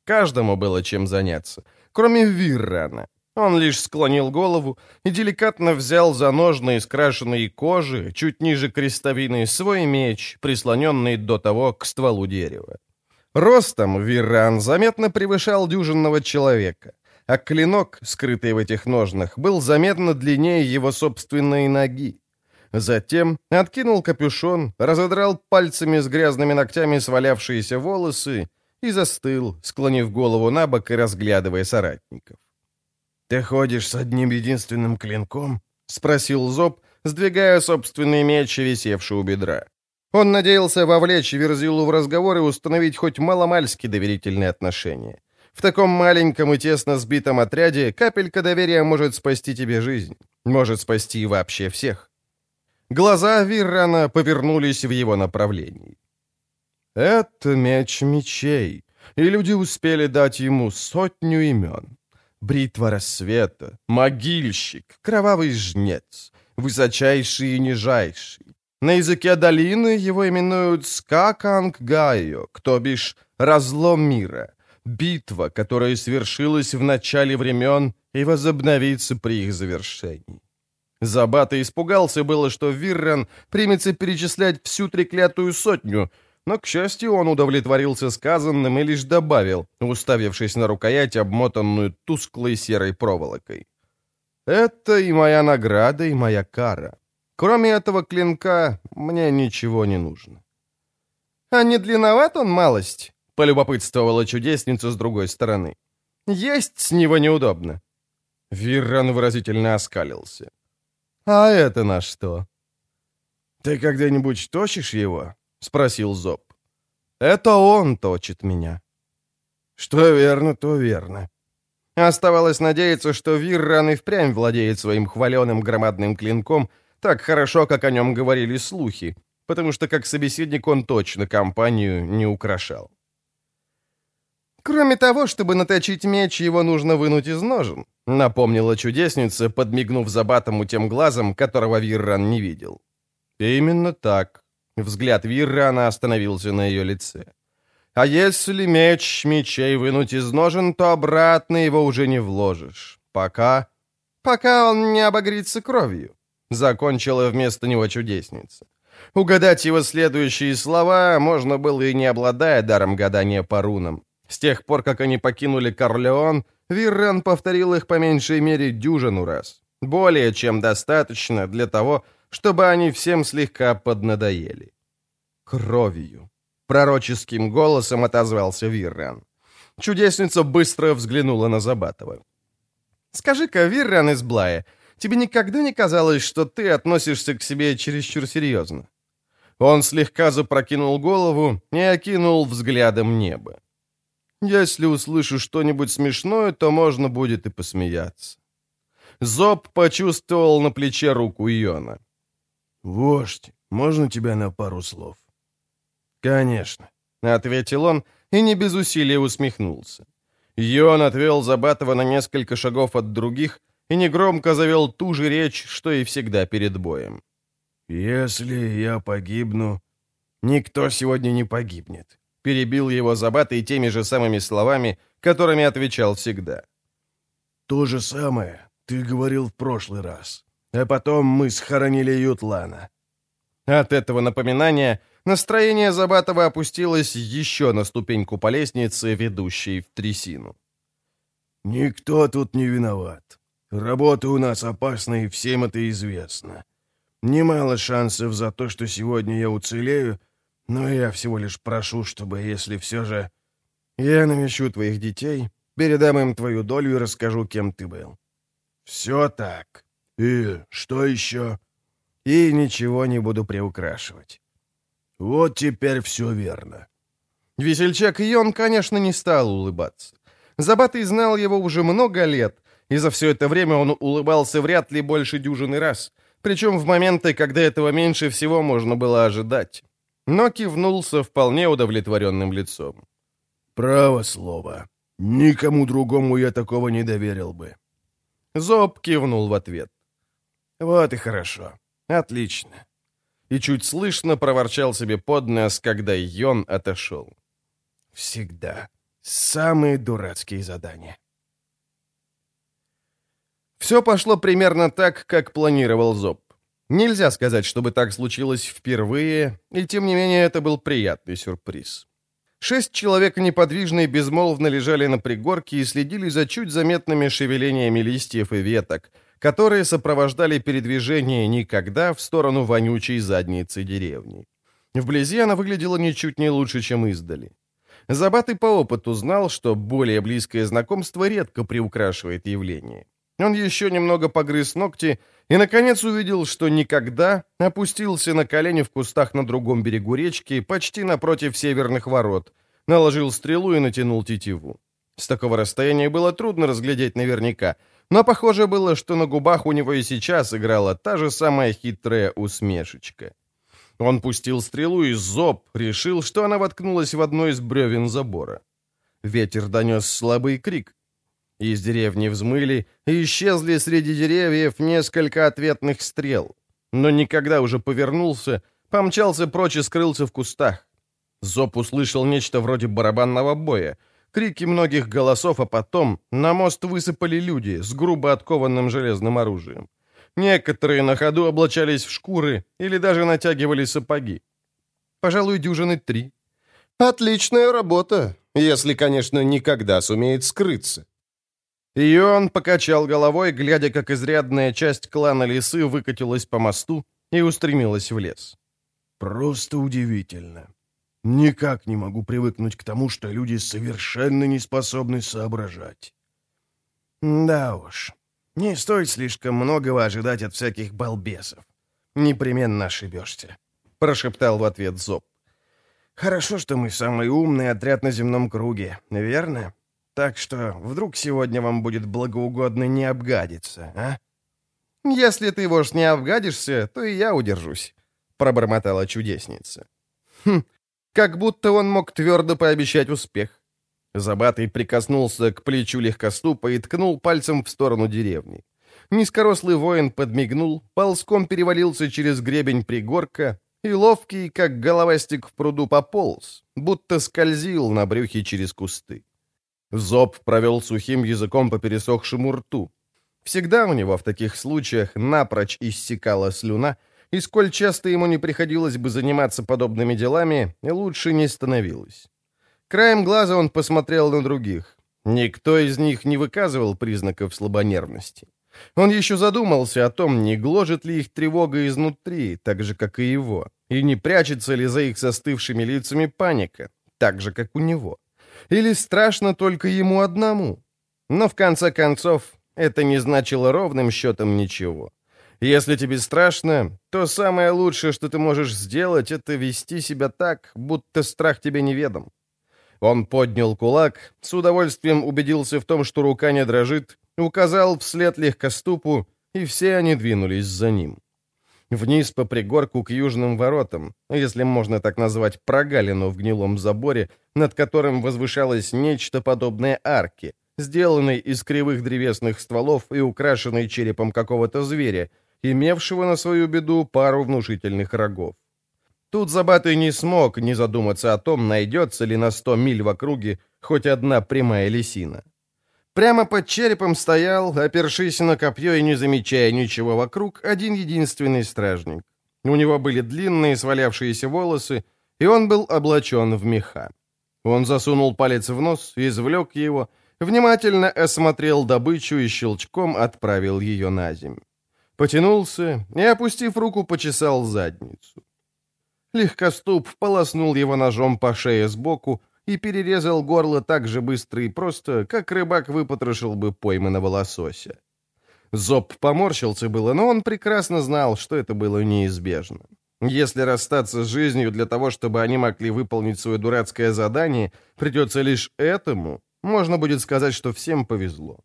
Каждому было чем заняться, кроме Виррана. Он лишь склонил голову и деликатно взял за ножны из крашеной кожи, чуть ниже крестовины, свой меч, прислоненный до того к стволу дерева. Ростом Вирран заметно превышал дюжинного человека, а клинок, скрытый в этих ножнах, был заметно длиннее его собственной ноги. Затем откинул капюшон, разодрал пальцами с грязными ногтями свалявшиеся волосы и застыл, склонив голову на бок и разглядывая соратников. «Ты ходишь с одним единственным клинком?» — спросил Зоб, сдвигая собственный меч, висевший у бедра. Он надеялся вовлечь Верзилу в разговор и установить хоть маломальски доверительные отношения. В таком маленьком и тесно сбитом отряде капелька доверия может спасти тебе жизнь. Может спасти вообще всех. Глаза Виррана повернулись в его направлении. Это меч мечей, и люди успели дать ему сотню имен. Бритва рассвета, могильщик, кровавый жнец, высочайший и нижайший. На языке долины его именуют Скаканг Гайо, кто бишь «разлом мира», битва, которая свершилась в начале времен и возобновится при их завершении. Забата испугался было, что Виррен примется перечислять всю треклятую сотню, но, к счастью, он удовлетворился сказанным и лишь добавил, уставившись на рукоять, обмотанную тусклой серой проволокой. «Это и моя награда, и моя кара. Кроме этого клинка мне ничего не нужно». «А не длинноват он малость?» — полюбопытствовала чудесница с другой стороны. «Есть с него неудобно». Вирран выразительно оскалился. «А это на что?» «Ты когда-нибудь точишь его?» — спросил Зоб. «Это он точит меня». «Что верно, то верно». Оставалось надеяться, что Вирран и впрямь владеет своим хваленым громадным клинком так хорошо, как о нем говорили слухи, потому что как собеседник он точно компанию не украшал. «Кроме того, чтобы наточить меч, его нужно вынуть из ножен», — напомнила чудесница, подмигнув Забатому тем глазом, которого Вирран не видел. «Именно так», Взгляд Виррана остановился на ее лице. «А если меч мечей вынуть из ножен, то обратно его уже не вложишь. Пока... пока он не обогрится кровью», — закончила вместо него чудесница. Угадать его следующие слова можно было и не обладая даром гадания по рунам. С тех пор, как они покинули Корлеон, Виррен повторил их по меньшей мере дюжину раз. Более чем достаточно для того, чтобы они всем слегка поднадоели. «Кровью», — пророческим голосом отозвался Вирран. Чудесница быстро взглянула на Забатова. «Скажи-ка, Вирран из Блая, тебе никогда не казалось, что ты относишься к себе чересчур серьезно?» Он слегка запрокинул голову и окинул взглядом небо. «Если услышу что-нибудь смешное, то можно будет и посмеяться». Зоб почувствовал на плече руку Иона. «Вождь, можно тебя на пару слов?» «Конечно», — ответил он и не без усилия усмехнулся. Йон отвел Забатова на несколько шагов от других и негромко завел ту же речь, что и всегда перед боем. «Если я погибну...» «Никто сегодня не погибнет», — перебил его Забатый теми же самыми словами, которыми отвечал всегда. «То же самое ты говорил в прошлый раз. А потом мы схоронили Ютлана». От этого напоминания настроение Забатова опустилось еще на ступеньку по лестнице, ведущей в трясину. «Никто тут не виноват. Работа у нас опасна, и всем это известно. Немало шансов за то, что сегодня я уцелею, но я всего лишь прошу, чтобы, если все же... Я навещу твоих детей, передам им твою долю и расскажу, кем ты был. Все так. И что еще? И ничего не буду приукрашивать. Вот теперь все верно. Весельчак Йон, конечно, не стал улыбаться. Забатый знал его уже много лет, и за все это время он улыбался вряд ли больше дюжины раз, причем в моменты, когда этого меньше всего можно было ожидать. Но кивнулся вполне удовлетворенным лицом. «Право слово. Никому другому я такого не доверил бы». Зоб кивнул в ответ. «Вот и хорошо. Отлично». И чуть слышно проворчал себе под нос, когда Йон отошел. «Всегда, Самые дурацкие задания. Все пошло примерно так, как планировал Зоб. Нельзя сказать, чтобы так случилось впервые, и тем не менее это был приятный сюрприз. Шесть человек неподвижно и безмолвно лежали на пригорке и следили за чуть заметными шевелениями листьев и веток, которые сопровождали передвижение никогда в сторону вонючей задницы деревни. Вблизи она выглядела ничуть не лучше, чем издали. Забатый по опыту знал, что более близкое знакомство редко приукрашивает явление. Он еще немного погрыз ногти и, наконец, увидел, что никогда опустился на колени в кустах на другом берегу речки, почти напротив северных ворот, наложил стрелу и натянул тетиву. С такого расстояния было трудно разглядеть наверняка, но похоже было, что на губах у него и сейчас играла та же самая хитрая усмешечка. Он пустил стрелу, и Зоб решил, что она воткнулась в одно из бревен забора. Ветер донес слабый крик. Из деревни взмыли и исчезли среди деревьев несколько ответных стрел. Но никогда уже повернулся, помчался прочь и скрылся в кустах. Зоб услышал нечто вроде барабанного боя, крики многих голосов, а потом на мост высыпали люди с грубо откованным железным оружием. Некоторые на ходу облачались в шкуры или даже натягивали сапоги. Пожалуй, дюжины три. Отличная работа, если, конечно, никогда сумеет скрыться. И он покачал головой, глядя, как изрядная часть клана лисы выкатилась по мосту и устремилась в лес. «Просто удивительно. Никак не могу привыкнуть к тому, что люди совершенно не способны соображать». «Да уж, не стоит слишком многого ожидать от всяких балбесов. Непременно ошибешься», — прошептал в ответ Зоб. «Хорошо, что мы самый умный отряд на земном круге, верно? Так что вдруг сегодня вам будет благоугодно не обгадиться, а?» «Если ты, вождь, не обгадишься, то и я удержусь», — пробормотала чудесница. «Хм, как будто он мог твердо пообещать успех. Забатый прикоснулся к плечу легкоступа и ткнул пальцем в сторону деревни. Низкорослый воин подмигнул, ползком перевалился через гребень пригорка и ловкий, как головастик в пруду, пополз, будто скользил на брюхе через кусты. Зоб провел сухим языком по пересохшему рту. Всегда у него в таких случаях напрочь иссякала слюна, и сколь часто ему не приходилось бы заниматься подобными делами, лучше не становилось. Краем глаза он посмотрел на других. Никто из них не выказывал признаков слабонервности. Он еще задумался о том, не гложет ли их тревога изнутри, так же, как и его, и не прячется ли за их застывшими лицами паника, так же, как у него. Или страшно только ему одному. Но в конце концов, это не значило ровным счетом ничего. Если тебе страшно, то самое лучшее, что ты можешь сделать, это вести себя так, будто страх тебе неведом. Он поднял кулак, с удовольствием убедился в том, что рука не дрожит, указал вслед легкоступу, и все они двинулись за ним. Вниз по пригорку к южным воротам, если можно так назвать прогалину в гнилом заборе, над которым возвышалось нечто подобное арке, сделанной из кривых древесных стволов и украшенной черепом какого-то зверя, имевшего на свою беду пару внушительных рогов. Тут Забатый не смог не задуматься о том, найдется ли на сто миль в округе хоть одна прямая лисина. Прямо под черепом стоял, опершись на копье и не замечая ничего вокруг, один единственный стражник. У него были длинные свалявшиеся волосы, и он был облачен в меха. Он засунул палец в нос, извлек его, внимательно осмотрел добычу и щелчком отправил ее на землю. Потянулся и, опустив руку, почесал задницу. Легкоступ полоснул его ножом по шее сбоку и перерезал горло так же быстро и просто, как рыбак выпотрошил бы пойманного лосося. Зоб поморщился было, но он прекрасно знал, что это было неизбежно. Если расстаться с жизнью для того, чтобы они могли выполнить свое дурацкое задание, придется лишь этому, можно будет сказать, что всем повезло.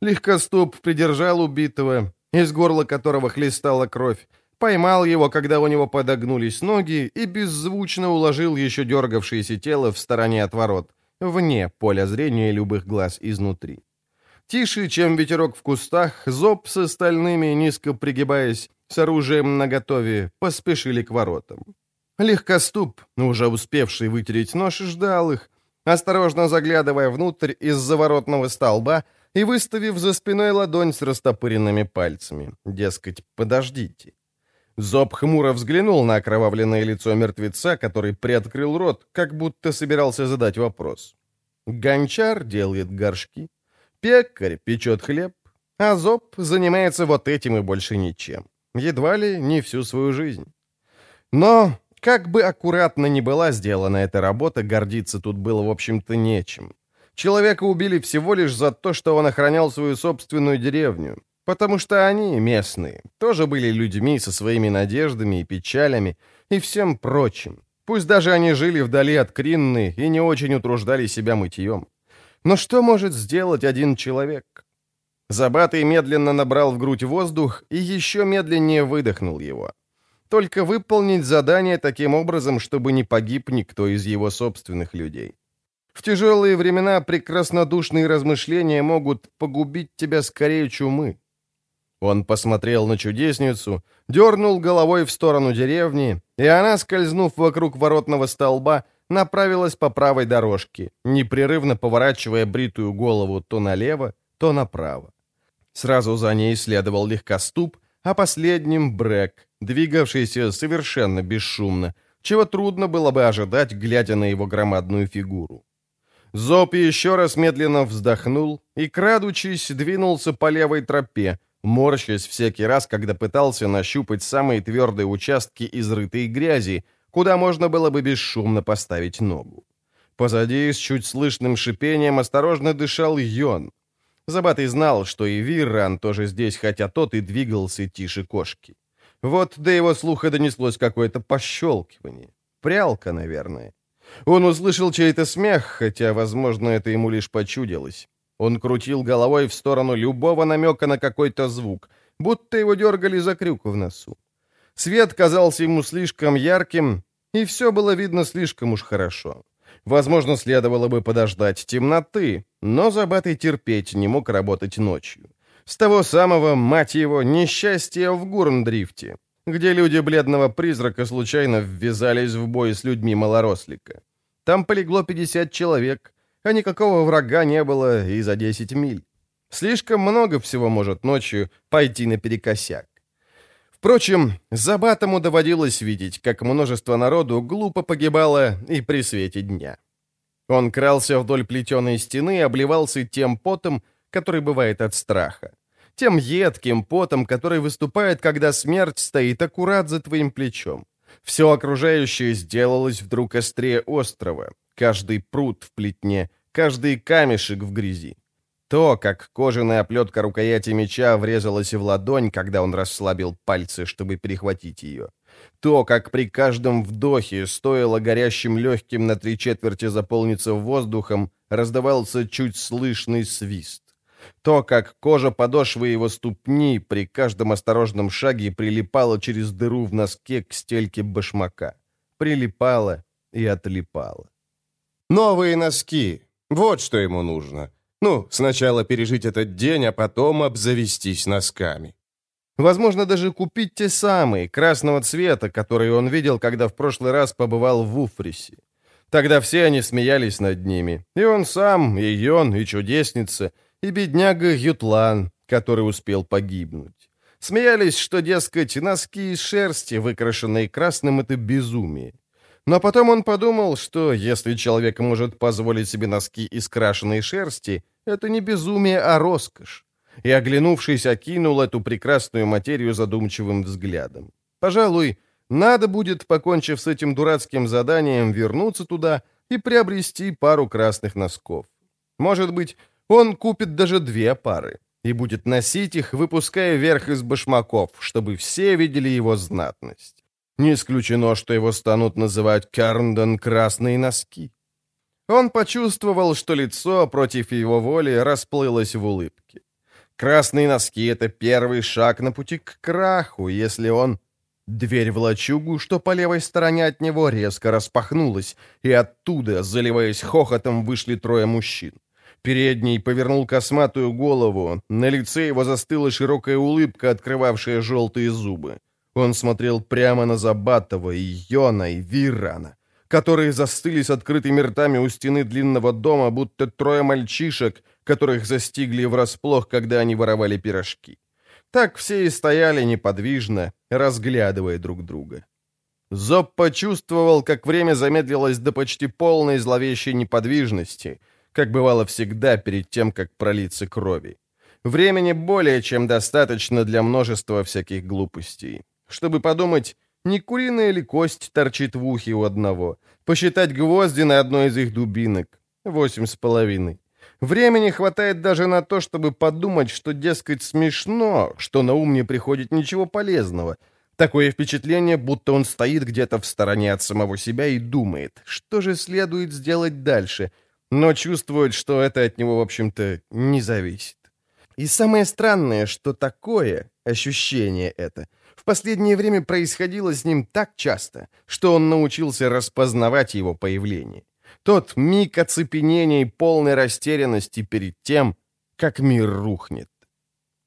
Легкоступ придержал убитого, из горла которого хлестала кровь, поймал его, когда у него подогнулись ноги, и беззвучно уложил еще дергавшееся тело в стороне от ворот, вне поля зрения любых глаз изнутри. Тише, чем ветерок в кустах, зоб с остальными, низко пригибаясь, с оружием наготове, поспешили к воротам. Легкоступ, уже успевший вытереть нож, ждал их, осторожно заглядывая внутрь из заворотного столба и выставив за спиной ладонь с растопыренными пальцами. Дескать, подождите. Зоб хмуро взглянул на окровавленное лицо мертвеца, который приоткрыл рот, как будто собирался задать вопрос. Гончар делает горшки, пекарь печет хлеб, а Зоб занимается вот этим и больше ничем. Едва ли не всю свою жизнь. Но, как бы аккуратно ни была сделана эта работа, гордиться тут было, в общем-то, нечем. Человека убили всего лишь за то, что он охранял свою собственную деревню. Потому что они, местные, тоже были людьми со своими надеждами и печалями и всем прочим. Пусть даже они жили вдали от Кринны и не очень утруждали себя мытьем. Но что может сделать один человек? Забатый медленно набрал в грудь воздух и еще медленнее выдохнул его. Только выполнить задание таким образом, чтобы не погиб никто из его собственных людей. В тяжелые времена прекраснодушные размышления могут погубить тебя скорее чумы. Он посмотрел на чудесницу, дернул головой в сторону деревни, и она, скользнув вокруг воротного столба, направилась по правой дорожке, непрерывно поворачивая бритую голову то налево, то направо. Сразу за ней следовал легкоступ, а последним — Брэк, двигавшийся совершенно бесшумно, чего трудно было бы ожидать, глядя на его громадную фигуру. Зоп еще раз медленно вздохнул и, крадучись, двинулся по левой тропе, морщась всякий раз, когда пытался нащупать самые твердые участки изрытой грязи, куда можно было бы бесшумно поставить ногу. Позади с чуть слышным шипением осторожно дышал Йон. Забатый знал, что и Вирран тоже здесь, хотя тот и двигался тише кошки. Вот до его слуха донеслось какое-то пощелкивание. Прялка, наверное. Он услышал чей-то смех, хотя, возможно, это ему лишь почудилось. Он крутил головой в сторону любого намека на какой-то звук, будто его дергали за крюк в носу. Свет казался ему слишком ярким, и все было видно слишком уж хорошо. Возможно, следовало бы подождать темноты, но Забатый терпеть не мог работать ночью. С того самого, мать его, несчастья в Гурндрифте, где люди бледного призрака случайно ввязались в бой с людьми малорослика. Там полегло 50 человек, а никакого врага не было и за 10 миль. Слишком много всего может ночью пойти наперекосяк. Впрочем, Забатому доводилось видеть, как множество народу глупо погибало и при свете дня. Он крался вдоль плетеной стены и обливался тем потом, который бывает от страха. Тем едким потом, который выступает, когда смерть стоит аккурат за твоим плечом. Все окружающее сделалось вдруг острее острова. Каждый пруд в плетне, каждый камешек в грязи. То, как кожаная оплетка рукояти меча врезалась в ладонь, когда он расслабил пальцы, чтобы перехватить ее. То, как при каждом вдохе стоило горящим легким на три четверти заполниться воздухом, раздавался чуть слышный свист. То, как кожа подошвы его ступни при каждом осторожном шаге прилипала через дыру в носке к стельке башмака. Прилипала и отлипала. Новые носки. Вот что ему нужно. Ну, сначала пережить этот день, а потом обзавестись носками. Возможно, даже купить те самые, красного цвета, которые он видел, когда в прошлый раз побывал в Уфрисе. Тогда все они смеялись над ними. И он сам, и Йон, и чудесница, и бедняга Ютлан, который успел погибнуть. Смеялись, что, дескать, носки из шерсти, выкрашенные красным, — это безумие. Но потом он подумал, что если человек может позволить себе носки из крашеной шерсти, это не безумие, а роскошь. И, оглянувшись, окинул эту прекрасную материю задумчивым взглядом. Пожалуй, надо будет, покончив с этим дурацким заданием, вернуться туда и приобрести пару красных носков. Может быть, он купит даже две пары и будет носить их, выпуская вверх из башмаков, чтобы все видели его знатность. Не исключено, что его станут называть Карндон «красные носки». Он почувствовал, что лицо против его воли расплылось в улыбке. Красные носки — это первый шаг на пути к краху, если он... Дверь в лачугу, что по левой стороне от него, резко распахнулась, и оттуда, заливаясь хохотом, вышли трое мужчин. Передний повернул косматую голову, на лице его застыла широкая улыбка, открывавшая желтые зубы. Он смотрел прямо на Забатова и Йона и Вирана. которые застыли с открытыми ртами у стены длинного дома, будто трое мальчишек, которых застигли врасплох, когда они воровали пирожки. Так все и стояли неподвижно, разглядывая друг друга. Зоб почувствовал, как время замедлилось до почти полной зловещей неподвижности, как бывало всегда перед тем, как пролиться крови. Времени более чем достаточно для множества всяких глупостей. Чтобы подумать, не куриная ли кость торчит в ухе у одного, посчитать гвозди на одной из их дубинок. Восемь с половиной. Времени хватает даже на то, чтобы подумать, что, дескать, смешно, что на ум не приходит ничего полезного. Такое впечатление, будто он стоит где-то в стороне от самого себя и думает, что же следует сделать дальше, но чувствует, что это от него, в общем-то, не зависит. И самое странное, что такое, ощущение это, в последнее время происходило с ним так часто, что он научился распознавать его появление. Тот миг оцепенения и полной растерянности перед тем, как мир рухнет.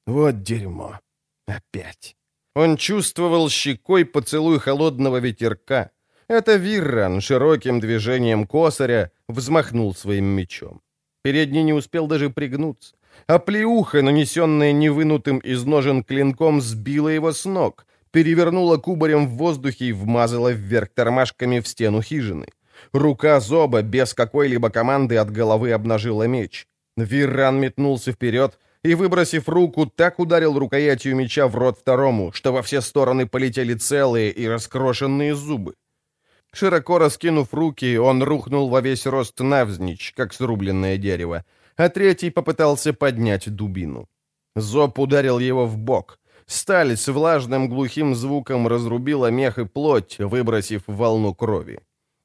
Вот дерьмо. Опять. Он чувствовал щекой поцелуй холодного ветерка. Это Вирран широким движением косаря взмахнул своим мечом. Передний не успел даже пригнуться. А плеуха, нанесенная невынутым из ножен клинком, сбила его с ног, перевернула кубарем в воздухе и вмазала вверх тормашками в стену хижины. Рука Зоба без какой-либо команды от головы обнажила меч. Вирран метнулся вперед и, выбросив руку, так ударил рукоятью меча в рот второму, что во все стороны полетели целые и раскрошенные зубы. Широко раскинув руки, он рухнул во весь рост навзничь, как срубленное дерево, а третий попытался поднять дубину. Зоб ударил его в бок. Сталь с влажным глухим звуком разрубила мех и плоть, выбросив волну крови.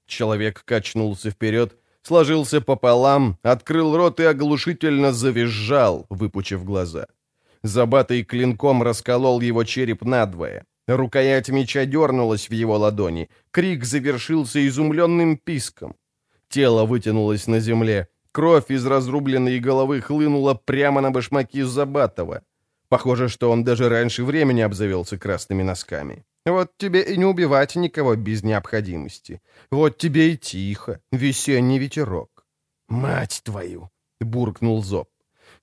Человек качнулся вперед, сложился пополам, открыл рот и оглушительно завизжал, выпучив глаза. Забатый клинком расколол его череп надвое. Рукоять меча дернулась в его ладони. Крик завершился изумленным писком. Тело вытянулось на земле. Кровь из разрубленной головы хлынула прямо на башмаки Забатова. Похоже, что он даже раньше времени обзавелся красными носками. Вот тебе и не убивать никого без необходимости. Вот тебе и тихо, весенний ветерок. «Мать твою!» — буркнул Зоб.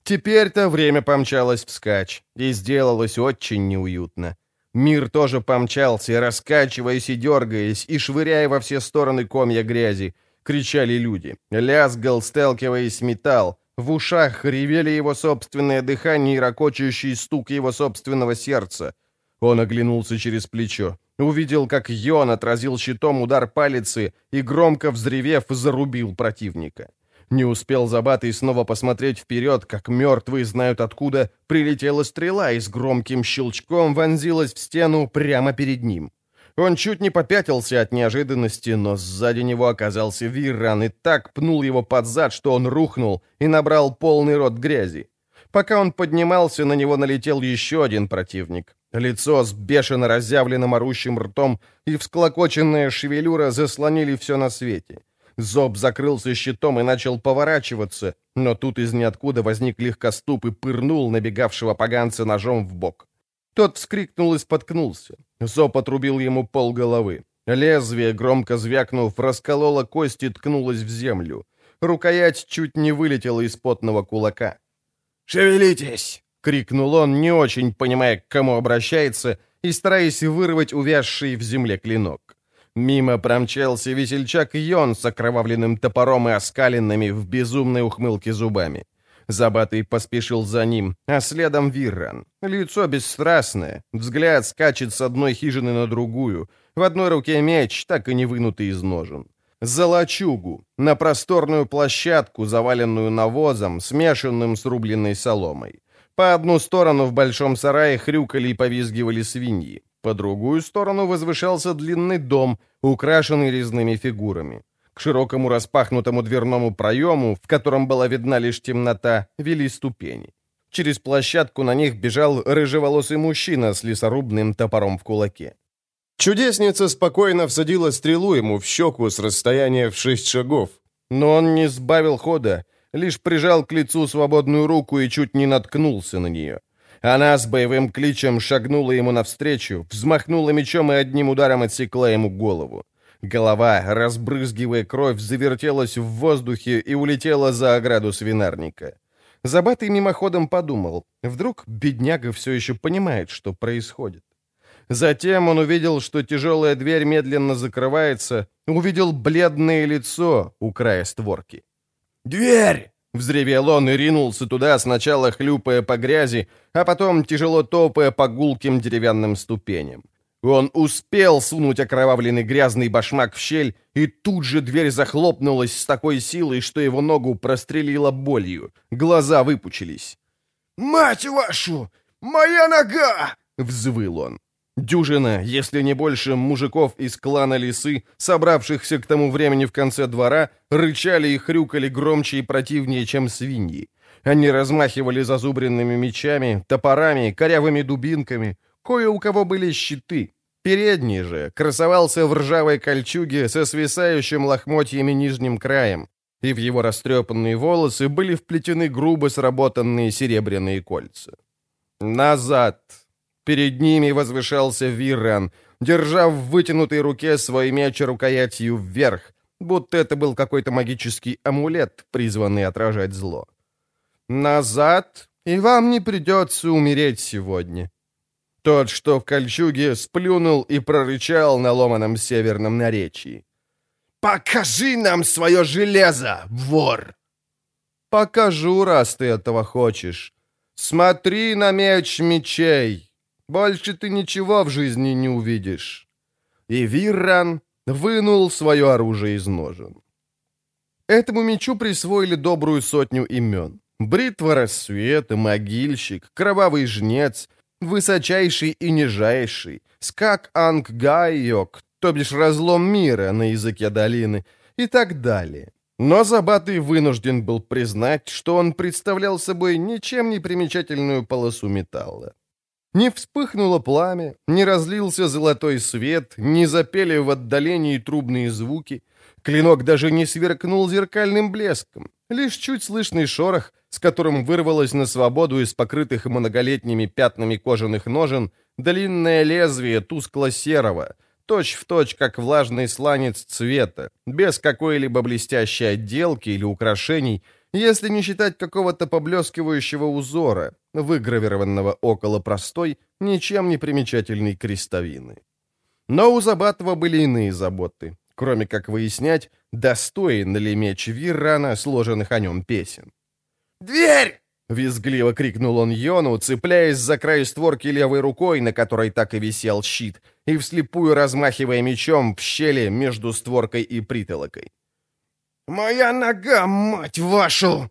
Теперь-то время помчалось вскачь, и сделалось очень неуютно. Мир тоже помчался, раскачиваясь и дергаясь, и швыряя во все стороны комья грязи. Кричали люди. Лязгал, сталкиваясь металл. В ушах ревели его собственное дыхание и ракочущий стук его собственного сердца — он оглянулся через плечо. Увидел, как Йон отразил щитом удар палицы и, громко взревев, зарубил противника. Не успел Забатый снова посмотреть вперед, как мертвые знают откуда, прилетела стрела и с громким щелчком вонзилась в стену прямо перед ним. Он чуть не попятился от неожиданности, но сзади него оказался Вирран и так пнул его под зад, что он рухнул и набрал полный рот грязи. Пока он поднимался, на него налетел еще один противник. Лицо с бешено разъявленным орущим ртом и всклокоченная шевелюра заслонили все на свете. Зоб закрылся щитом и начал поворачиваться, но тут из ниоткуда возник легкоступ и пырнул набегавшего поганца ножом в бок. Тот вскрикнул и споткнулся. Зоб отрубил ему пол головы. Лезвие, громко звякнув, раскололо кость и ткнулось в землю. Рукоять чуть не вылетела из потного кулака. «Шевелитесь!» крикнул он, не очень понимая, к кому обращается, и стараясь вырвать увязший в земле клинок. Мимо промчался весельчак Йон с окровавленным топором и оскаленными в безумной ухмылке зубами. Забатый поспешил за ним, а следом Вирран. Лицо бесстрастное, взгляд скачет с одной хижины на другую, в одной руке меч, так и не вынутый из ножен. За на просторную площадку, заваленную навозом, смешанным с рубленной соломой. По одну сторону в большом сарае хрюкали и повизгивали свиньи. По другую сторону возвышался длинный дом, украшенный резными фигурами. К широкому распахнутому дверному проему, в котором была видна лишь темнота, вели ступени. Через площадку на них бежал рыжеволосый мужчина с лесорубным топором в кулаке. Чудесница спокойно всадила стрелу ему в щеку с расстояния в шесть шагов. Но он не сбавил хода, лишь прижал к лицу свободную руку и чуть не наткнулся на нее. Она с боевым кличем шагнула ему навстречу, взмахнула мечом и одним ударом отсекла ему голову. Голова, разбрызгивая кровь, завертелась в воздухе и улетела за ограду свинарника. Забатый мимоходом подумал, вдруг бедняга все еще понимает, что происходит. Затем он увидел, что тяжелая дверь медленно закрывается, увидел бледное лицо у края створки. «Дверь!» — взревел он и ринулся туда, сначала хлюпая по грязи, а потом тяжело топая по гулким деревянным ступеням. Он успел сунуть окровавленный грязный башмак в щель, и тут же дверь захлопнулась с такой силой, что его ногу прострелило болью. Глаза выпучились. «Мать вашу! Моя нога!» — взвыл он. Дюжина, если не больше, мужиков из клана Лисы, собравшихся к тому времени в конце двора, рычали и хрюкали громче и противнее, чем свиньи. Они размахивали зазубренными мечами, топорами, корявыми дубинками. Кое у кого были щиты, Передний же красовался в ржавой кольчуге со свисающим лохмотьями нижним краем, и в его растрепанные волосы были вплетены грубо сработанные серебряные кольца. Назад! Перед ними возвышался Виран, держа в вытянутой руке свой меч рукоятью вверх, будто это был какой-то магический амулет, призванный отражать зло. «Назад, и вам не придется умереть сегодня. Тот, что в кольчуге, сплюнул и прорычал на ломаном северном наречии. «Покажи нам свое железо, вор!» «Покажу, раз ты этого хочешь. Смотри на меч мечей. Больше ты ничего в жизни не увидишь». И Вирран вынул свое оружие из ножен. Этому мечу присвоили добрую сотню имен. Бритва рассвета, могильщик, кровавый жнец, высочайший и нижайший, скак анг гайок, то бишь разлом мира на языке долины, и так далее. Но Забатый вынужден был признать, что он представлял собой ничем не примечательную полосу металла. Не вспыхнуло пламя, не разлился золотой свет, не запели в отдалении трубные звуки. Клинок даже не сверкнул зеркальным блеском. Лишь чуть слышный шорох — с которым вырвалось на свободу из покрытых многолетними пятнами кожаных ножен длинное лезвие тускло-серого, точь-в-точь, точь, как влажный сланец цвета, без какой-либо блестящей отделки или украшений, если не считать какого-то поблескивающего узора, выгравированного около простой, ничем не примечательной крестовины. Но у Забатова были иные заботы, кроме как выяснять, достоин ли меч Виррана сложенных о нем песен. Дверь!» — визгливо крикнул он Йону, цепляясь за край створки левой рукой, на которой так и висел щит, и вслепую размахивая мечом в щели между створкой и притолокой. «Моя нога, мать вашу!»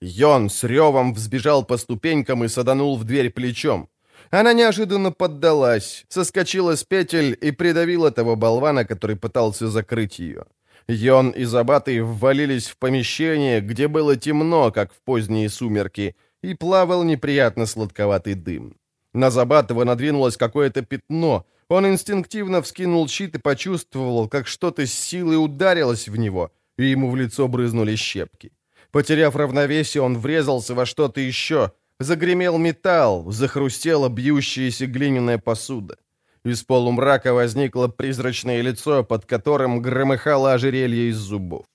Йон с ревом взбежал по ступенькам и саданул в дверь плечом. Она неожиданно поддалась, соскочила с петель и придавила того болвана, который пытался закрыть ее. Йон и Забатый ввалились в помещение, где было темно, как в поздние сумерки, и плавал неприятно сладковатый дым. На Забатова надвинулось какое-то пятно. Он инстинктивно вскинул щит и почувствовал, как что-то с силой ударилось в него, и ему в лицо брызнули щепки. Потеряв равновесие, он врезался во что-то еще. Загремел металл, захрустела бьющаяся глиняная посуда. Из полумрака возникло призрачное лицо, под которым громыхало ожерелье из зубов.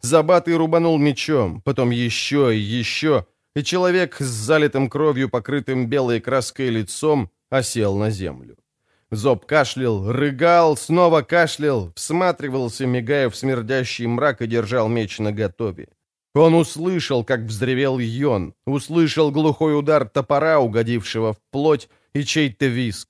Забатый рубанул мечом, потом еще и еще, и человек с залитым кровью, покрытым белой краской лицом, осел на землю. Зоб кашлял, рыгал, снова кашлял, всматривался, мигая в смердящий мрак и держал меч наготове. Он услышал, как взревел Йон, услышал глухой удар топора, угодившего в плоть, и чей-то виск.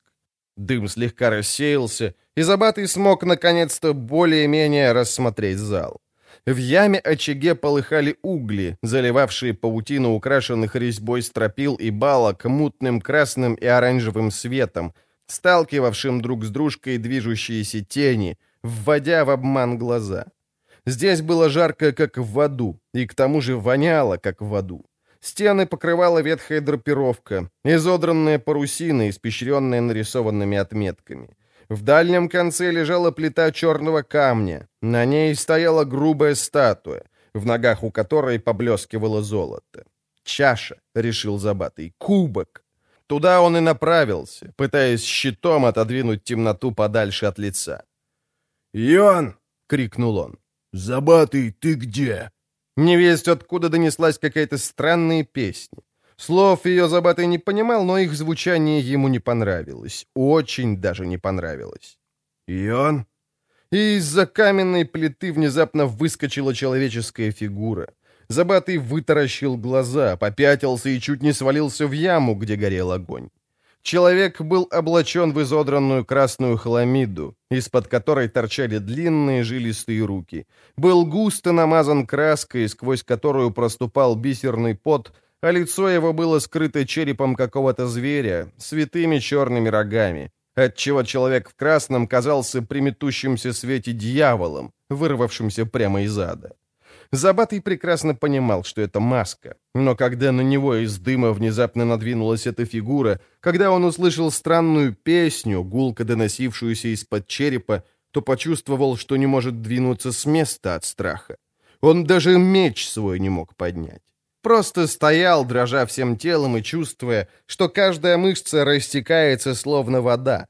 Дым слегка рассеялся, и Забатый смог наконец-то более-менее рассмотреть зал. В яме-очаге полыхали угли, заливавшие паутину украшенных резьбой стропил и балок мутным красным и оранжевым светом, сталкивавшим друг с дружкой движущиеся тени, вводя в обман глаза. Здесь было жарко, как в аду, и к тому же воняло, как в аду. Стены покрывала ветхая драпировка, изодранная парусина, испещренная нарисованными отметками. В дальнем конце лежала плита черного камня. На ней стояла грубая статуя, в ногах у которой поблескивало золото. «Чаша», — решил Забатый, — «кубок». Туда он и направился, пытаясь щитом отодвинуть темноту подальше от лица. «Йон!» — крикнул он. «Забатый, ты где?» Невесть откуда донеслась какая-то странная песня. Слов ее Забатый не понимал, но их звучание ему не понравилось. Очень даже не понравилось. «И он?» И из-за каменной плиты внезапно выскочила человеческая фигура. Забатый вытаращил глаза, попятился и чуть не свалился в яму, где горел огонь. Человек был облачен в изодранную красную хламиду, из-под которой торчали длинные жилистые руки. Был густо намазан краской, сквозь которую проступал бисерный пот, а лицо его было скрыто черепом какого-то зверя, святыми черными рогами, отчего человек в красном казался при метущемся свете дьяволом, вырвавшимся прямо из ада. Забатый прекрасно понимал, что это маска. Но когда на него из дыма внезапно надвинулась эта фигура, когда он услышал странную песню, гулко доносившуюся из-под черепа, то почувствовал, что не может двинуться с места от страха. Он даже меч свой не мог поднять. Просто стоял, дрожа всем телом и чувствуя, что каждая мышца растекается, словно вода.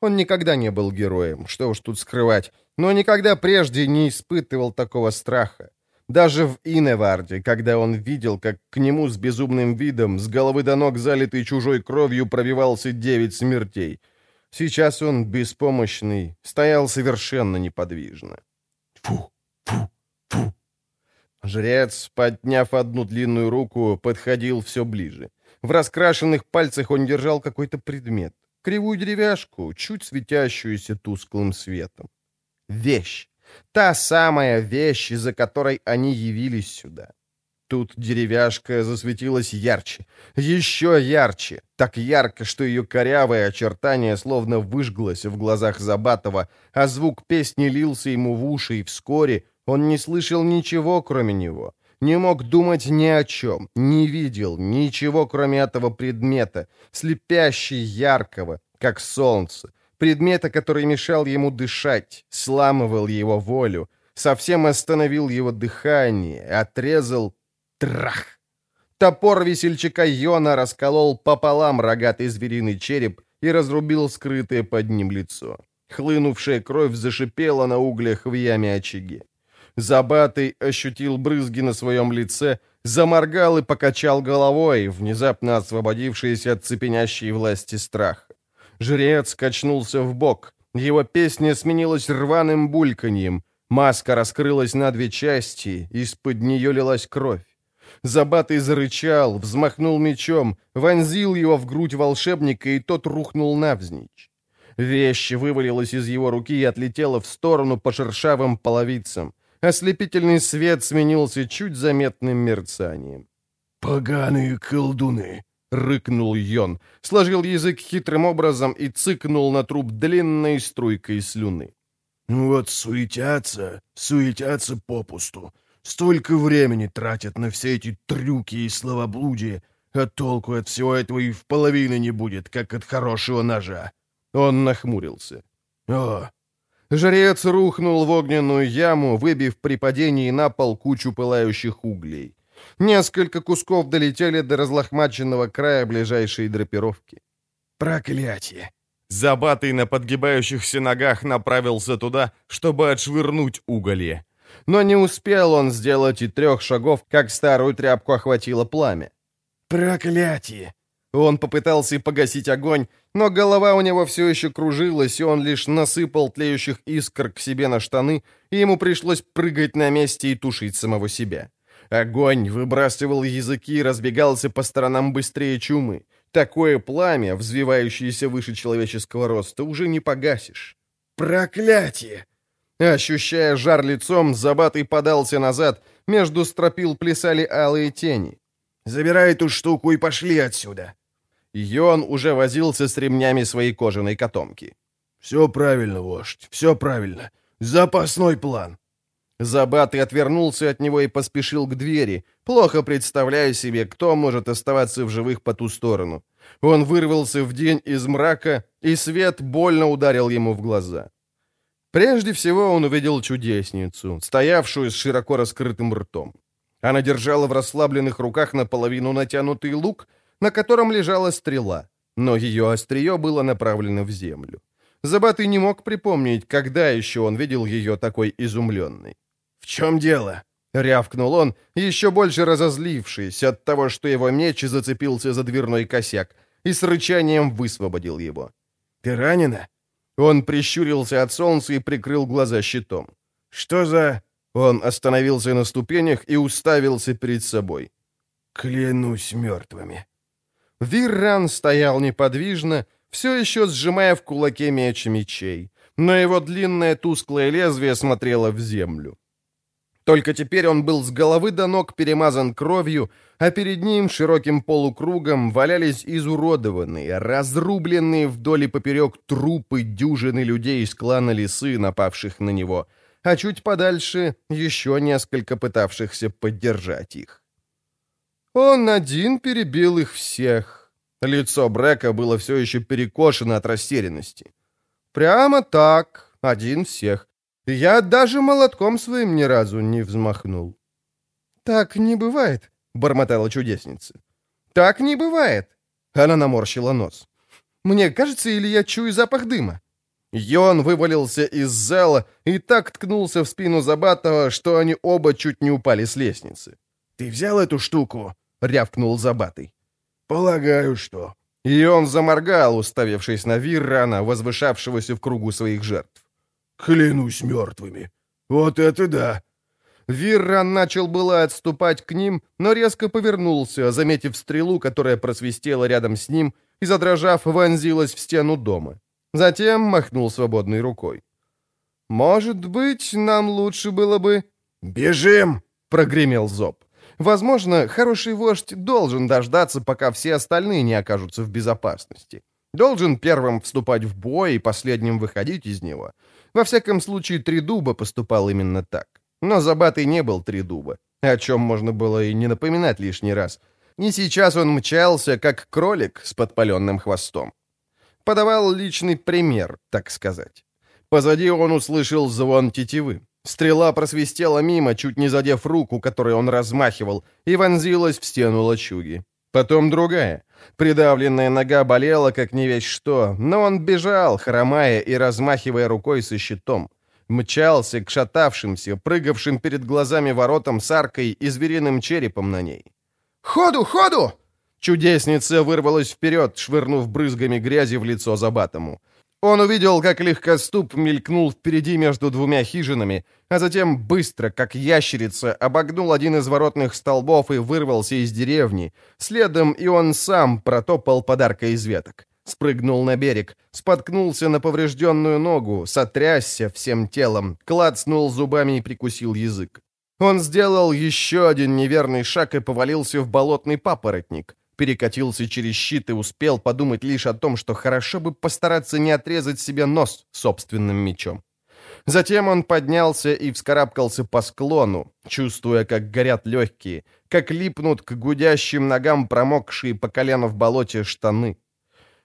Он никогда не был героем, что уж тут скрывать, но никогда прежде не испытывал такого страха. Даже в Иневарде, когда он видел, как к нему с безумным видом, с головы до ног залитый чужой кровью, пробивался девять смертей. Сейчас он, беспомощный, стоял совершенно неподвижно. Фу, фу, фу. Жрец, подняв одну длинную руку, подходил все ближе. В раскрашенных пальцах он держал какой-то предмет. Кривую деревяшку, чуть светящуюся тусклым светом. Вещь. Та самая вещь, из-за которой они явились сюда. Тут деревяшка засветилась ярче, еще ярче, так ярко, что ее корявое очертание словно выжглось в глазах Забатова, а звук песни лился ему в уши, и вскоре он не слышал ничего, кроме него. Не мог думать ни о чем, не видел ничего, кроме этого предмета, слепящий яркого, как солнце, предмета, который мешал ему дышать, сламывал его волю, совсем остановил его дыхание, отрезал трах. Топор весельчака Йона расколол пополам рогатый звериный череп и разрубил скрытое под ним лицо. Хлынувшая кровь зашипела на углях в яме очаге. Забатый ощутил брызги на своем лице, заморгал и покачал головой, внезапно освободившийся от цепенящей власти страха. Жрец качнулся в бок. Его песня сменилась рваным бульканьем. Маска раскрылась на две части, из-под нее лилась кровь. Забатый зарычал, взмахнул мечом, вонзил его в грудь волшебника, и тот рухнул навзничь. Вещь вывалилась из его руки и отлетела в сторону по шершавым половицам. Ослепительный свет сменился чуть заметным мерцанием. «Поганые колдуны!» — рыкнул Йон, сложил язык хитрым образом и цыкнул на труп длинной струйкой слюны. «Вот суетятся, суетятся попусту. Столько времени тратят на все эти трюки и словоблудие, а толку от всего этого и в половины не будет, как от хорошего ножа». Он нахмурился. «О!» Жрец рухнул в огненную яму, выбив при падении на пол кучу пылающих углей. Несколько кусков долетели до разлохмаченного края ближайшей драпировки. «Проклятие!» Забатый на подгибающихся ногах направился туда, чтобы отшвырнуть уголье. Но не успел он сделать и трех шагов, как старую тряпку охватило пламя. «Проклятие!» Он попытался погасить огонь, но голова у него все еще кружилась, и он лишь насыпал тлеющих искр к себе на штаны, и ему пришлось прыгать на месте и тушить самого себя. Огонь выбрасывал языки и разбегался по сторонам быстрее чумы. Такое пламя, взвивающееся выше человеческого роста, уже не погасишь. «Проклятие!» Ощущая жар лицом, Забатый подался назад, между стропил плясали алые тени. «Забирай эту штуку и пошли отсюда!» Йон уже возился с ремнями своей кожаной котомки. «Все правильно, вождь, все правильно. Запасной план. Забатый отвернулся от него и поспешил к двери, плохо представляя себе, кто может оставаться в живых по ту сторону. Он вырвался в день из мрака, и свет больно ударил ему в глаза. Прежде всего он увидел чудесницу, стоявшую с широко раскрытым ртом. Она держала в расслабленных руках наполовину натянутый лук, на котором лежала стрела, но ее острие было направлено в землю. Забатый не мог припомнить, когда еще он видел ее такой изумленной. «В чем дело?» — рявкнул он, еще больше разозлившись от того, что его меч зацепился за дверной косяк, и с рычанием высвободил его. «Ты ранена?» Он прищурился от солнца и прикрыл глаза щитом. «Что за...» Он остановился на ступенях и уставился перед собой. «Клянусь мертвыми». Вирран стоял неподвижно, все еще сжимая в кулаке меч мечей, но его длинное тусклое лезвие смотрело в землю. Только теперь он был с головы до ног перемазан кровью, а перед ним широким полукругом валялись изуродованные, разрубленные вдоль и поперек трупы дюжины людей из клана Лисы, напавших на него, а чуть подальше еще несколько пытавшихся поддержать их. Он один перебил их всех. Лицо Брека было все еще перекошено от растерянности. Прямо так, один всех. Я даже молотком своим ни разу не взмахнул. «Так не бывает», — бормотала чудесница. «Так не бывает», — она наморщила нос. «Мне кажется, или я чую запах дыма?» Йон вывалился из зала и так ткнулся в спину Забатова, что они оба чуть не упали с лестницы. «Ты взял эту штуку?» — рявкнул Забатый. «Полагаю, что...» И он заморгал, уставившись на Виррана, возвышавшегося в кругу своих жертв. Клянусь мертвыми. Вот это да!» Вирран начал было отступать к ним, но резко повернулся, заметив стрелу, которая просвистела рядом с ним и, задрожав, вонзилась в стену дома. Затем махнул свободной рукой. «Может быть, нам лучше было бы...» «Бежим!» — прогремел Зоб. Возможно, хороший вождь должен дождаться, пока все остальные не окажутся в безопасности. Должен первым вступать в бой и последним выходить из него. Во всяком случае, Тридуба поступал именно так. Но Забатый не был Тридуба, о чем можно было и не напоминать лишний раз. И сейчас он мчался, как кролик с подпаленным хвостом. Подавал личный пример, так сказать. Позади он услышал звон тетивы. Стрела просвистела мимо, чуть не задев руку, которой он размахивал, и вонзилась в стену лачуги. Потом другая. Придавленная нога болела, как не весь что, но он бежал, хромая и размахивая рукой со щитом. Мчался к шатавшимся, прыгавшим перед глазами воротам с аркой и звериным черепом на ней. «Ходу, ходу!» Чудесница вырвалась вперед, швырнув брызгами грязи в лицо Забатому. Он увидел, как легкоступ мелькнул впереди между двумя хижинами, а затем быстро, как ящерица, обогнул один из воротных столбов и вырвался из деревни. Следом и он сам протопал подарка из веток. Спрыгнул на берег, споткнулся на поврежденную ногу, сотрясся всем телом, клацнул зубами и прикусил язык. Он сделал еще один неверный шаг и повалился в болотный папоротник перекатился через щит и успел подумать лишь о том, что хорошо бы постараться не отрезать себе нос собственным мечом. Затем он поднялся и вскарабкался по склону, чувствуя, как горят легкие, как липнут к гудящим ногам промокшие по колено в болоте штаны.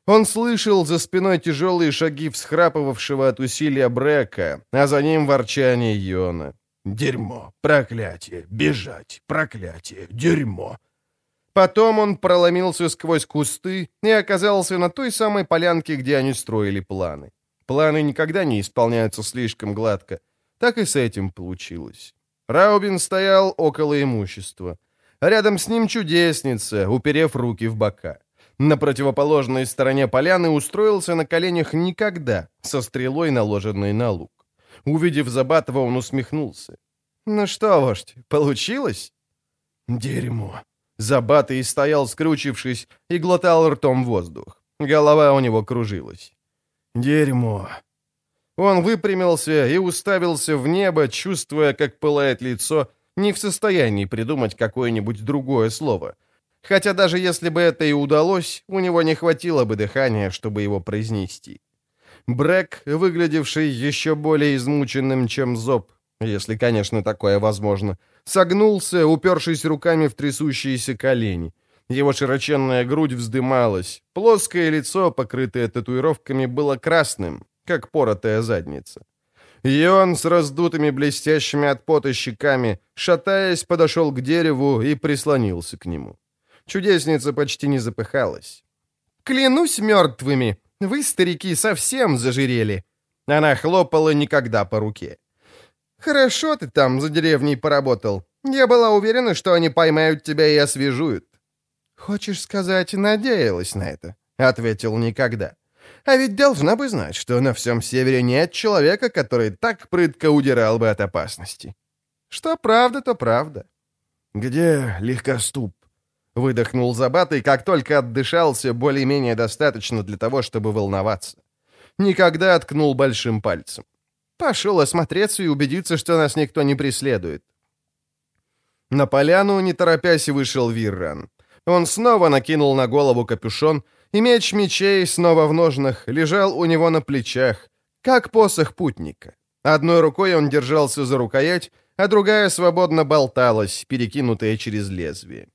Он слышал за спиной тяжелые шаги всхрапывавшего от усилия Брека, а за ним ворчание Йона. «Дерьмо! Проклятие! Бежать! Проклятие! Дерьмо!» Потом он проломился сквозь кусты и оказался на той самой полянке, где они строили планы. Планы никогда не исполняются слишком гладко. Так и с этим получилось. Раубин стоял около имущества. Рядом с ним чудесница, уперев руки в бока. На противоположной стороне поляны устроился на коленях никогда, со стрелой, наложенной на лук. Увидев Забатова, он усмехнулся. «Ну что, вождь, получилось?» «Дерьмо», Забатый стоял, скручившись, и глотал ртом воздух. Голова у него кружилась. «Дерьмо!» Он выпрямился и уставился в небо, чувствуя, как пылает лицо, не в состоянии придумать какое-нибудь другое слово. Хотя даже если бы это и удалось, у него не хватило бы дыхания, чтобы его произнести. Брэк, выглядевший еще более измученным, чем Зоб, если, конечно, такое возможно, — согнулся, упершись руками в трясущиеся колени. Его широченная грудь вздымалась. Плоское лицо, покрытое татуировками, было красным, как поротая задница. И он с раздутыми блестящими от пота щеками, шатаясь, подошел к дереву и прислонился к нему. Чудесница почти не запыхалась. «Клянусь мертвыми!» — Вы, старики, совсем зажирели!» Она хлопала никогда по руке. «Хорошо ты там за деревней поработал. Я была уверена, что они поймают тебя и освежуют». «Хочешь сказать, надеялась на это?» — ответил никогда. «А ведь должна бы знать, что на всем севере нет человека, который так прытко удирал бы от опасности. Что правда, то правда». «Где легкоступ?» — выдохнул Забатый, как только отдышался более-менее достаточно для того, чтобы волноваться. Никогда откнул большим пальцем. Пошел осмотреться и убедиться, что нас никто не преследует. На поляну, не торопясь, вышел Вирран. Он снова накинул на голову капюшон, и меч мечей снова в ножнах лежал у него на плечах, как посох путника. Одной рукой он держался за рукоять, а другая свободно болталась, перекинутая через лезвие.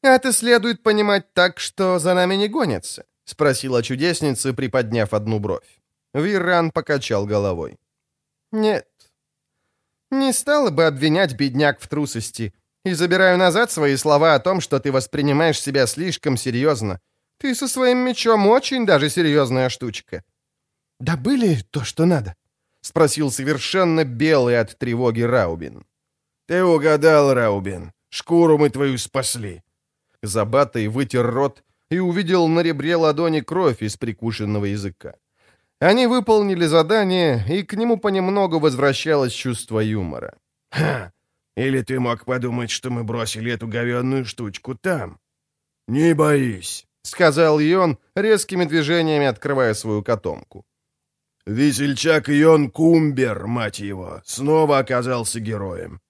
«Это следует понимать так, что за нами не гонятся?» — спросила чудесница, приподняв одну бровь. Вирран покачал головой. «Нет. Не стала бы обвинять бедняк в трусости. И забираю назад свои слова о том, что ты воспринимаешь себя слишком серьезно. Ты со своим мечом очень даже серьезная штучка». «Добыли то, что надо?» — спросил совершенно белый от тревоги Раубин. «Ты угадал, Раубин. Шкуру мы твою спасли. Забатый вытер рот и увидел на ребре ладони кровь из прикушенного языка. Они выполнили задание, и к нему понемногу возвращалось чувство юмора. «Ха! Или ты мог подумать, что мы бросили эту говенную штучку там?» «Не боись», — сказал Йон, резкими движениями открывая свою котомку. «Весельчак Йон Кумбер, мать его, снова оказался героем».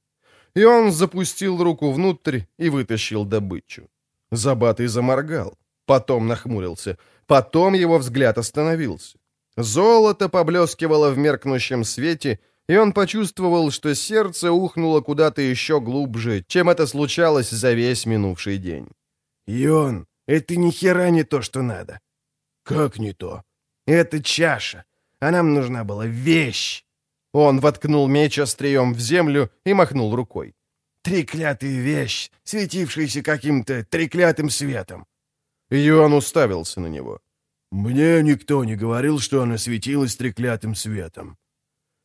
И он запустил руку внутрь и вытащил добычу. Забатый заморгал, потом нахмурился, потом его взгляд остановился. Золото поблескивало в меркнущем свете, и он почувствовал, что сердце ухнуло куда-то еще глубже, чем это случалось за весь минувший день. «Йон, это ни хера не то, что надо». «Как не то?» «Это чаша, а нам нужна была вещь». Он воткнул меч острием в землю и махнул рукой. Треклятая вещь, светившаяся каким-то треклятым светом. Юан уставился на него. Мне никто не говорил, что она светилась треклятым светом.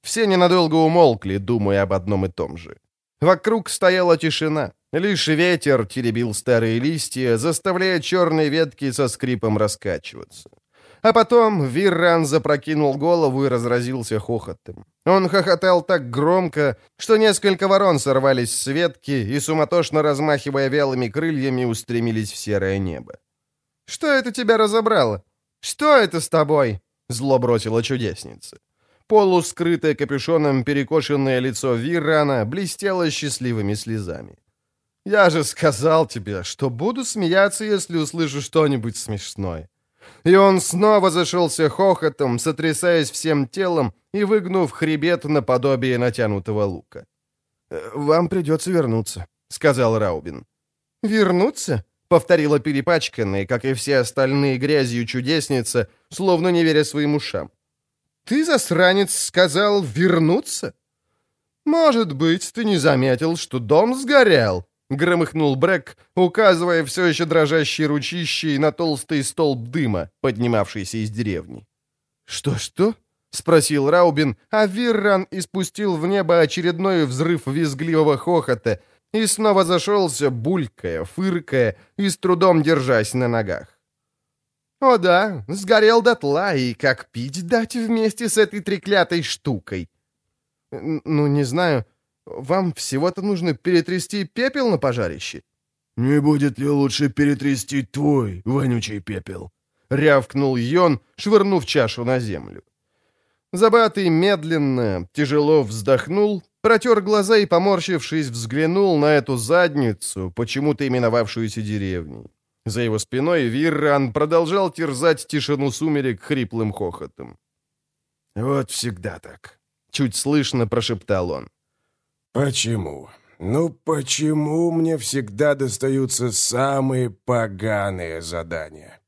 Все ненадолго умолкли, думая об одном и том же. Вокруг стояла тишина. Лишь ветер теребил старые листья, заставляя черные ветки со скрипом раскачиваться. А потом Вирран запрокинул голову и разразился хохотом. Он хохотал так громко, что несколько ворон сорвались с ветки и, суматошно размахивая вялыми крыльями, устремились в серое небо. «Что это тебя разобрало? Что это с тобой?» — зло бросила чудесница. Полускрытое капюшоном перекошенное лицо Виррана блестело счастливыми слезами. «Я же сказал тебе, что буду смеяться, если услышу что-нибудь смешное. И он снова зашелся хохотом, сотрясаясь всем телом и выгнув хребет наподобие натянутого лука. «Э, «Вам придется вернуться», — сказал Раубин. «Вернуться?» — повторила перепачканная, как и все остальные грязью чудесница, словно не веря своим ушам. «Ты, засранец, сказал вернуться?» «Может быть, ты не заметил, что дом сгорел?» — громыхнул Брэк, указывая все еще дрожащей ручищей на толстый столб дыма, поднимавшийся из деревни. «Что-что?» — спросил Раубин, а Вирран испустил в небо очередной взрыв визгливого хохота и снова зашелся, булькая, фыркая и с трудом держась на ногах. «О да, сгорел дотла, и как пить дать вместе с этой треклятой штукой?» «Ну, не знаю», вам всего-то нужно перетрясти пепел на пожарище». «Не будет ли лучше перетрясти твой вонючий пепел?» — рявкнул Йон, швырнув чашу на землю. Забатый медленно, тяжело вздохнул, протер глаза и, поморщившись, взглянул на эту задницу, почему-то именовавшуюся деревней. За его спиной Вирран продолжал терзать тишину сумерек хриплым хохотом. «Вот всегда так», — чуть слышно прошептал он. Почему? Ну почему мне всегда достаются самые поганые задания?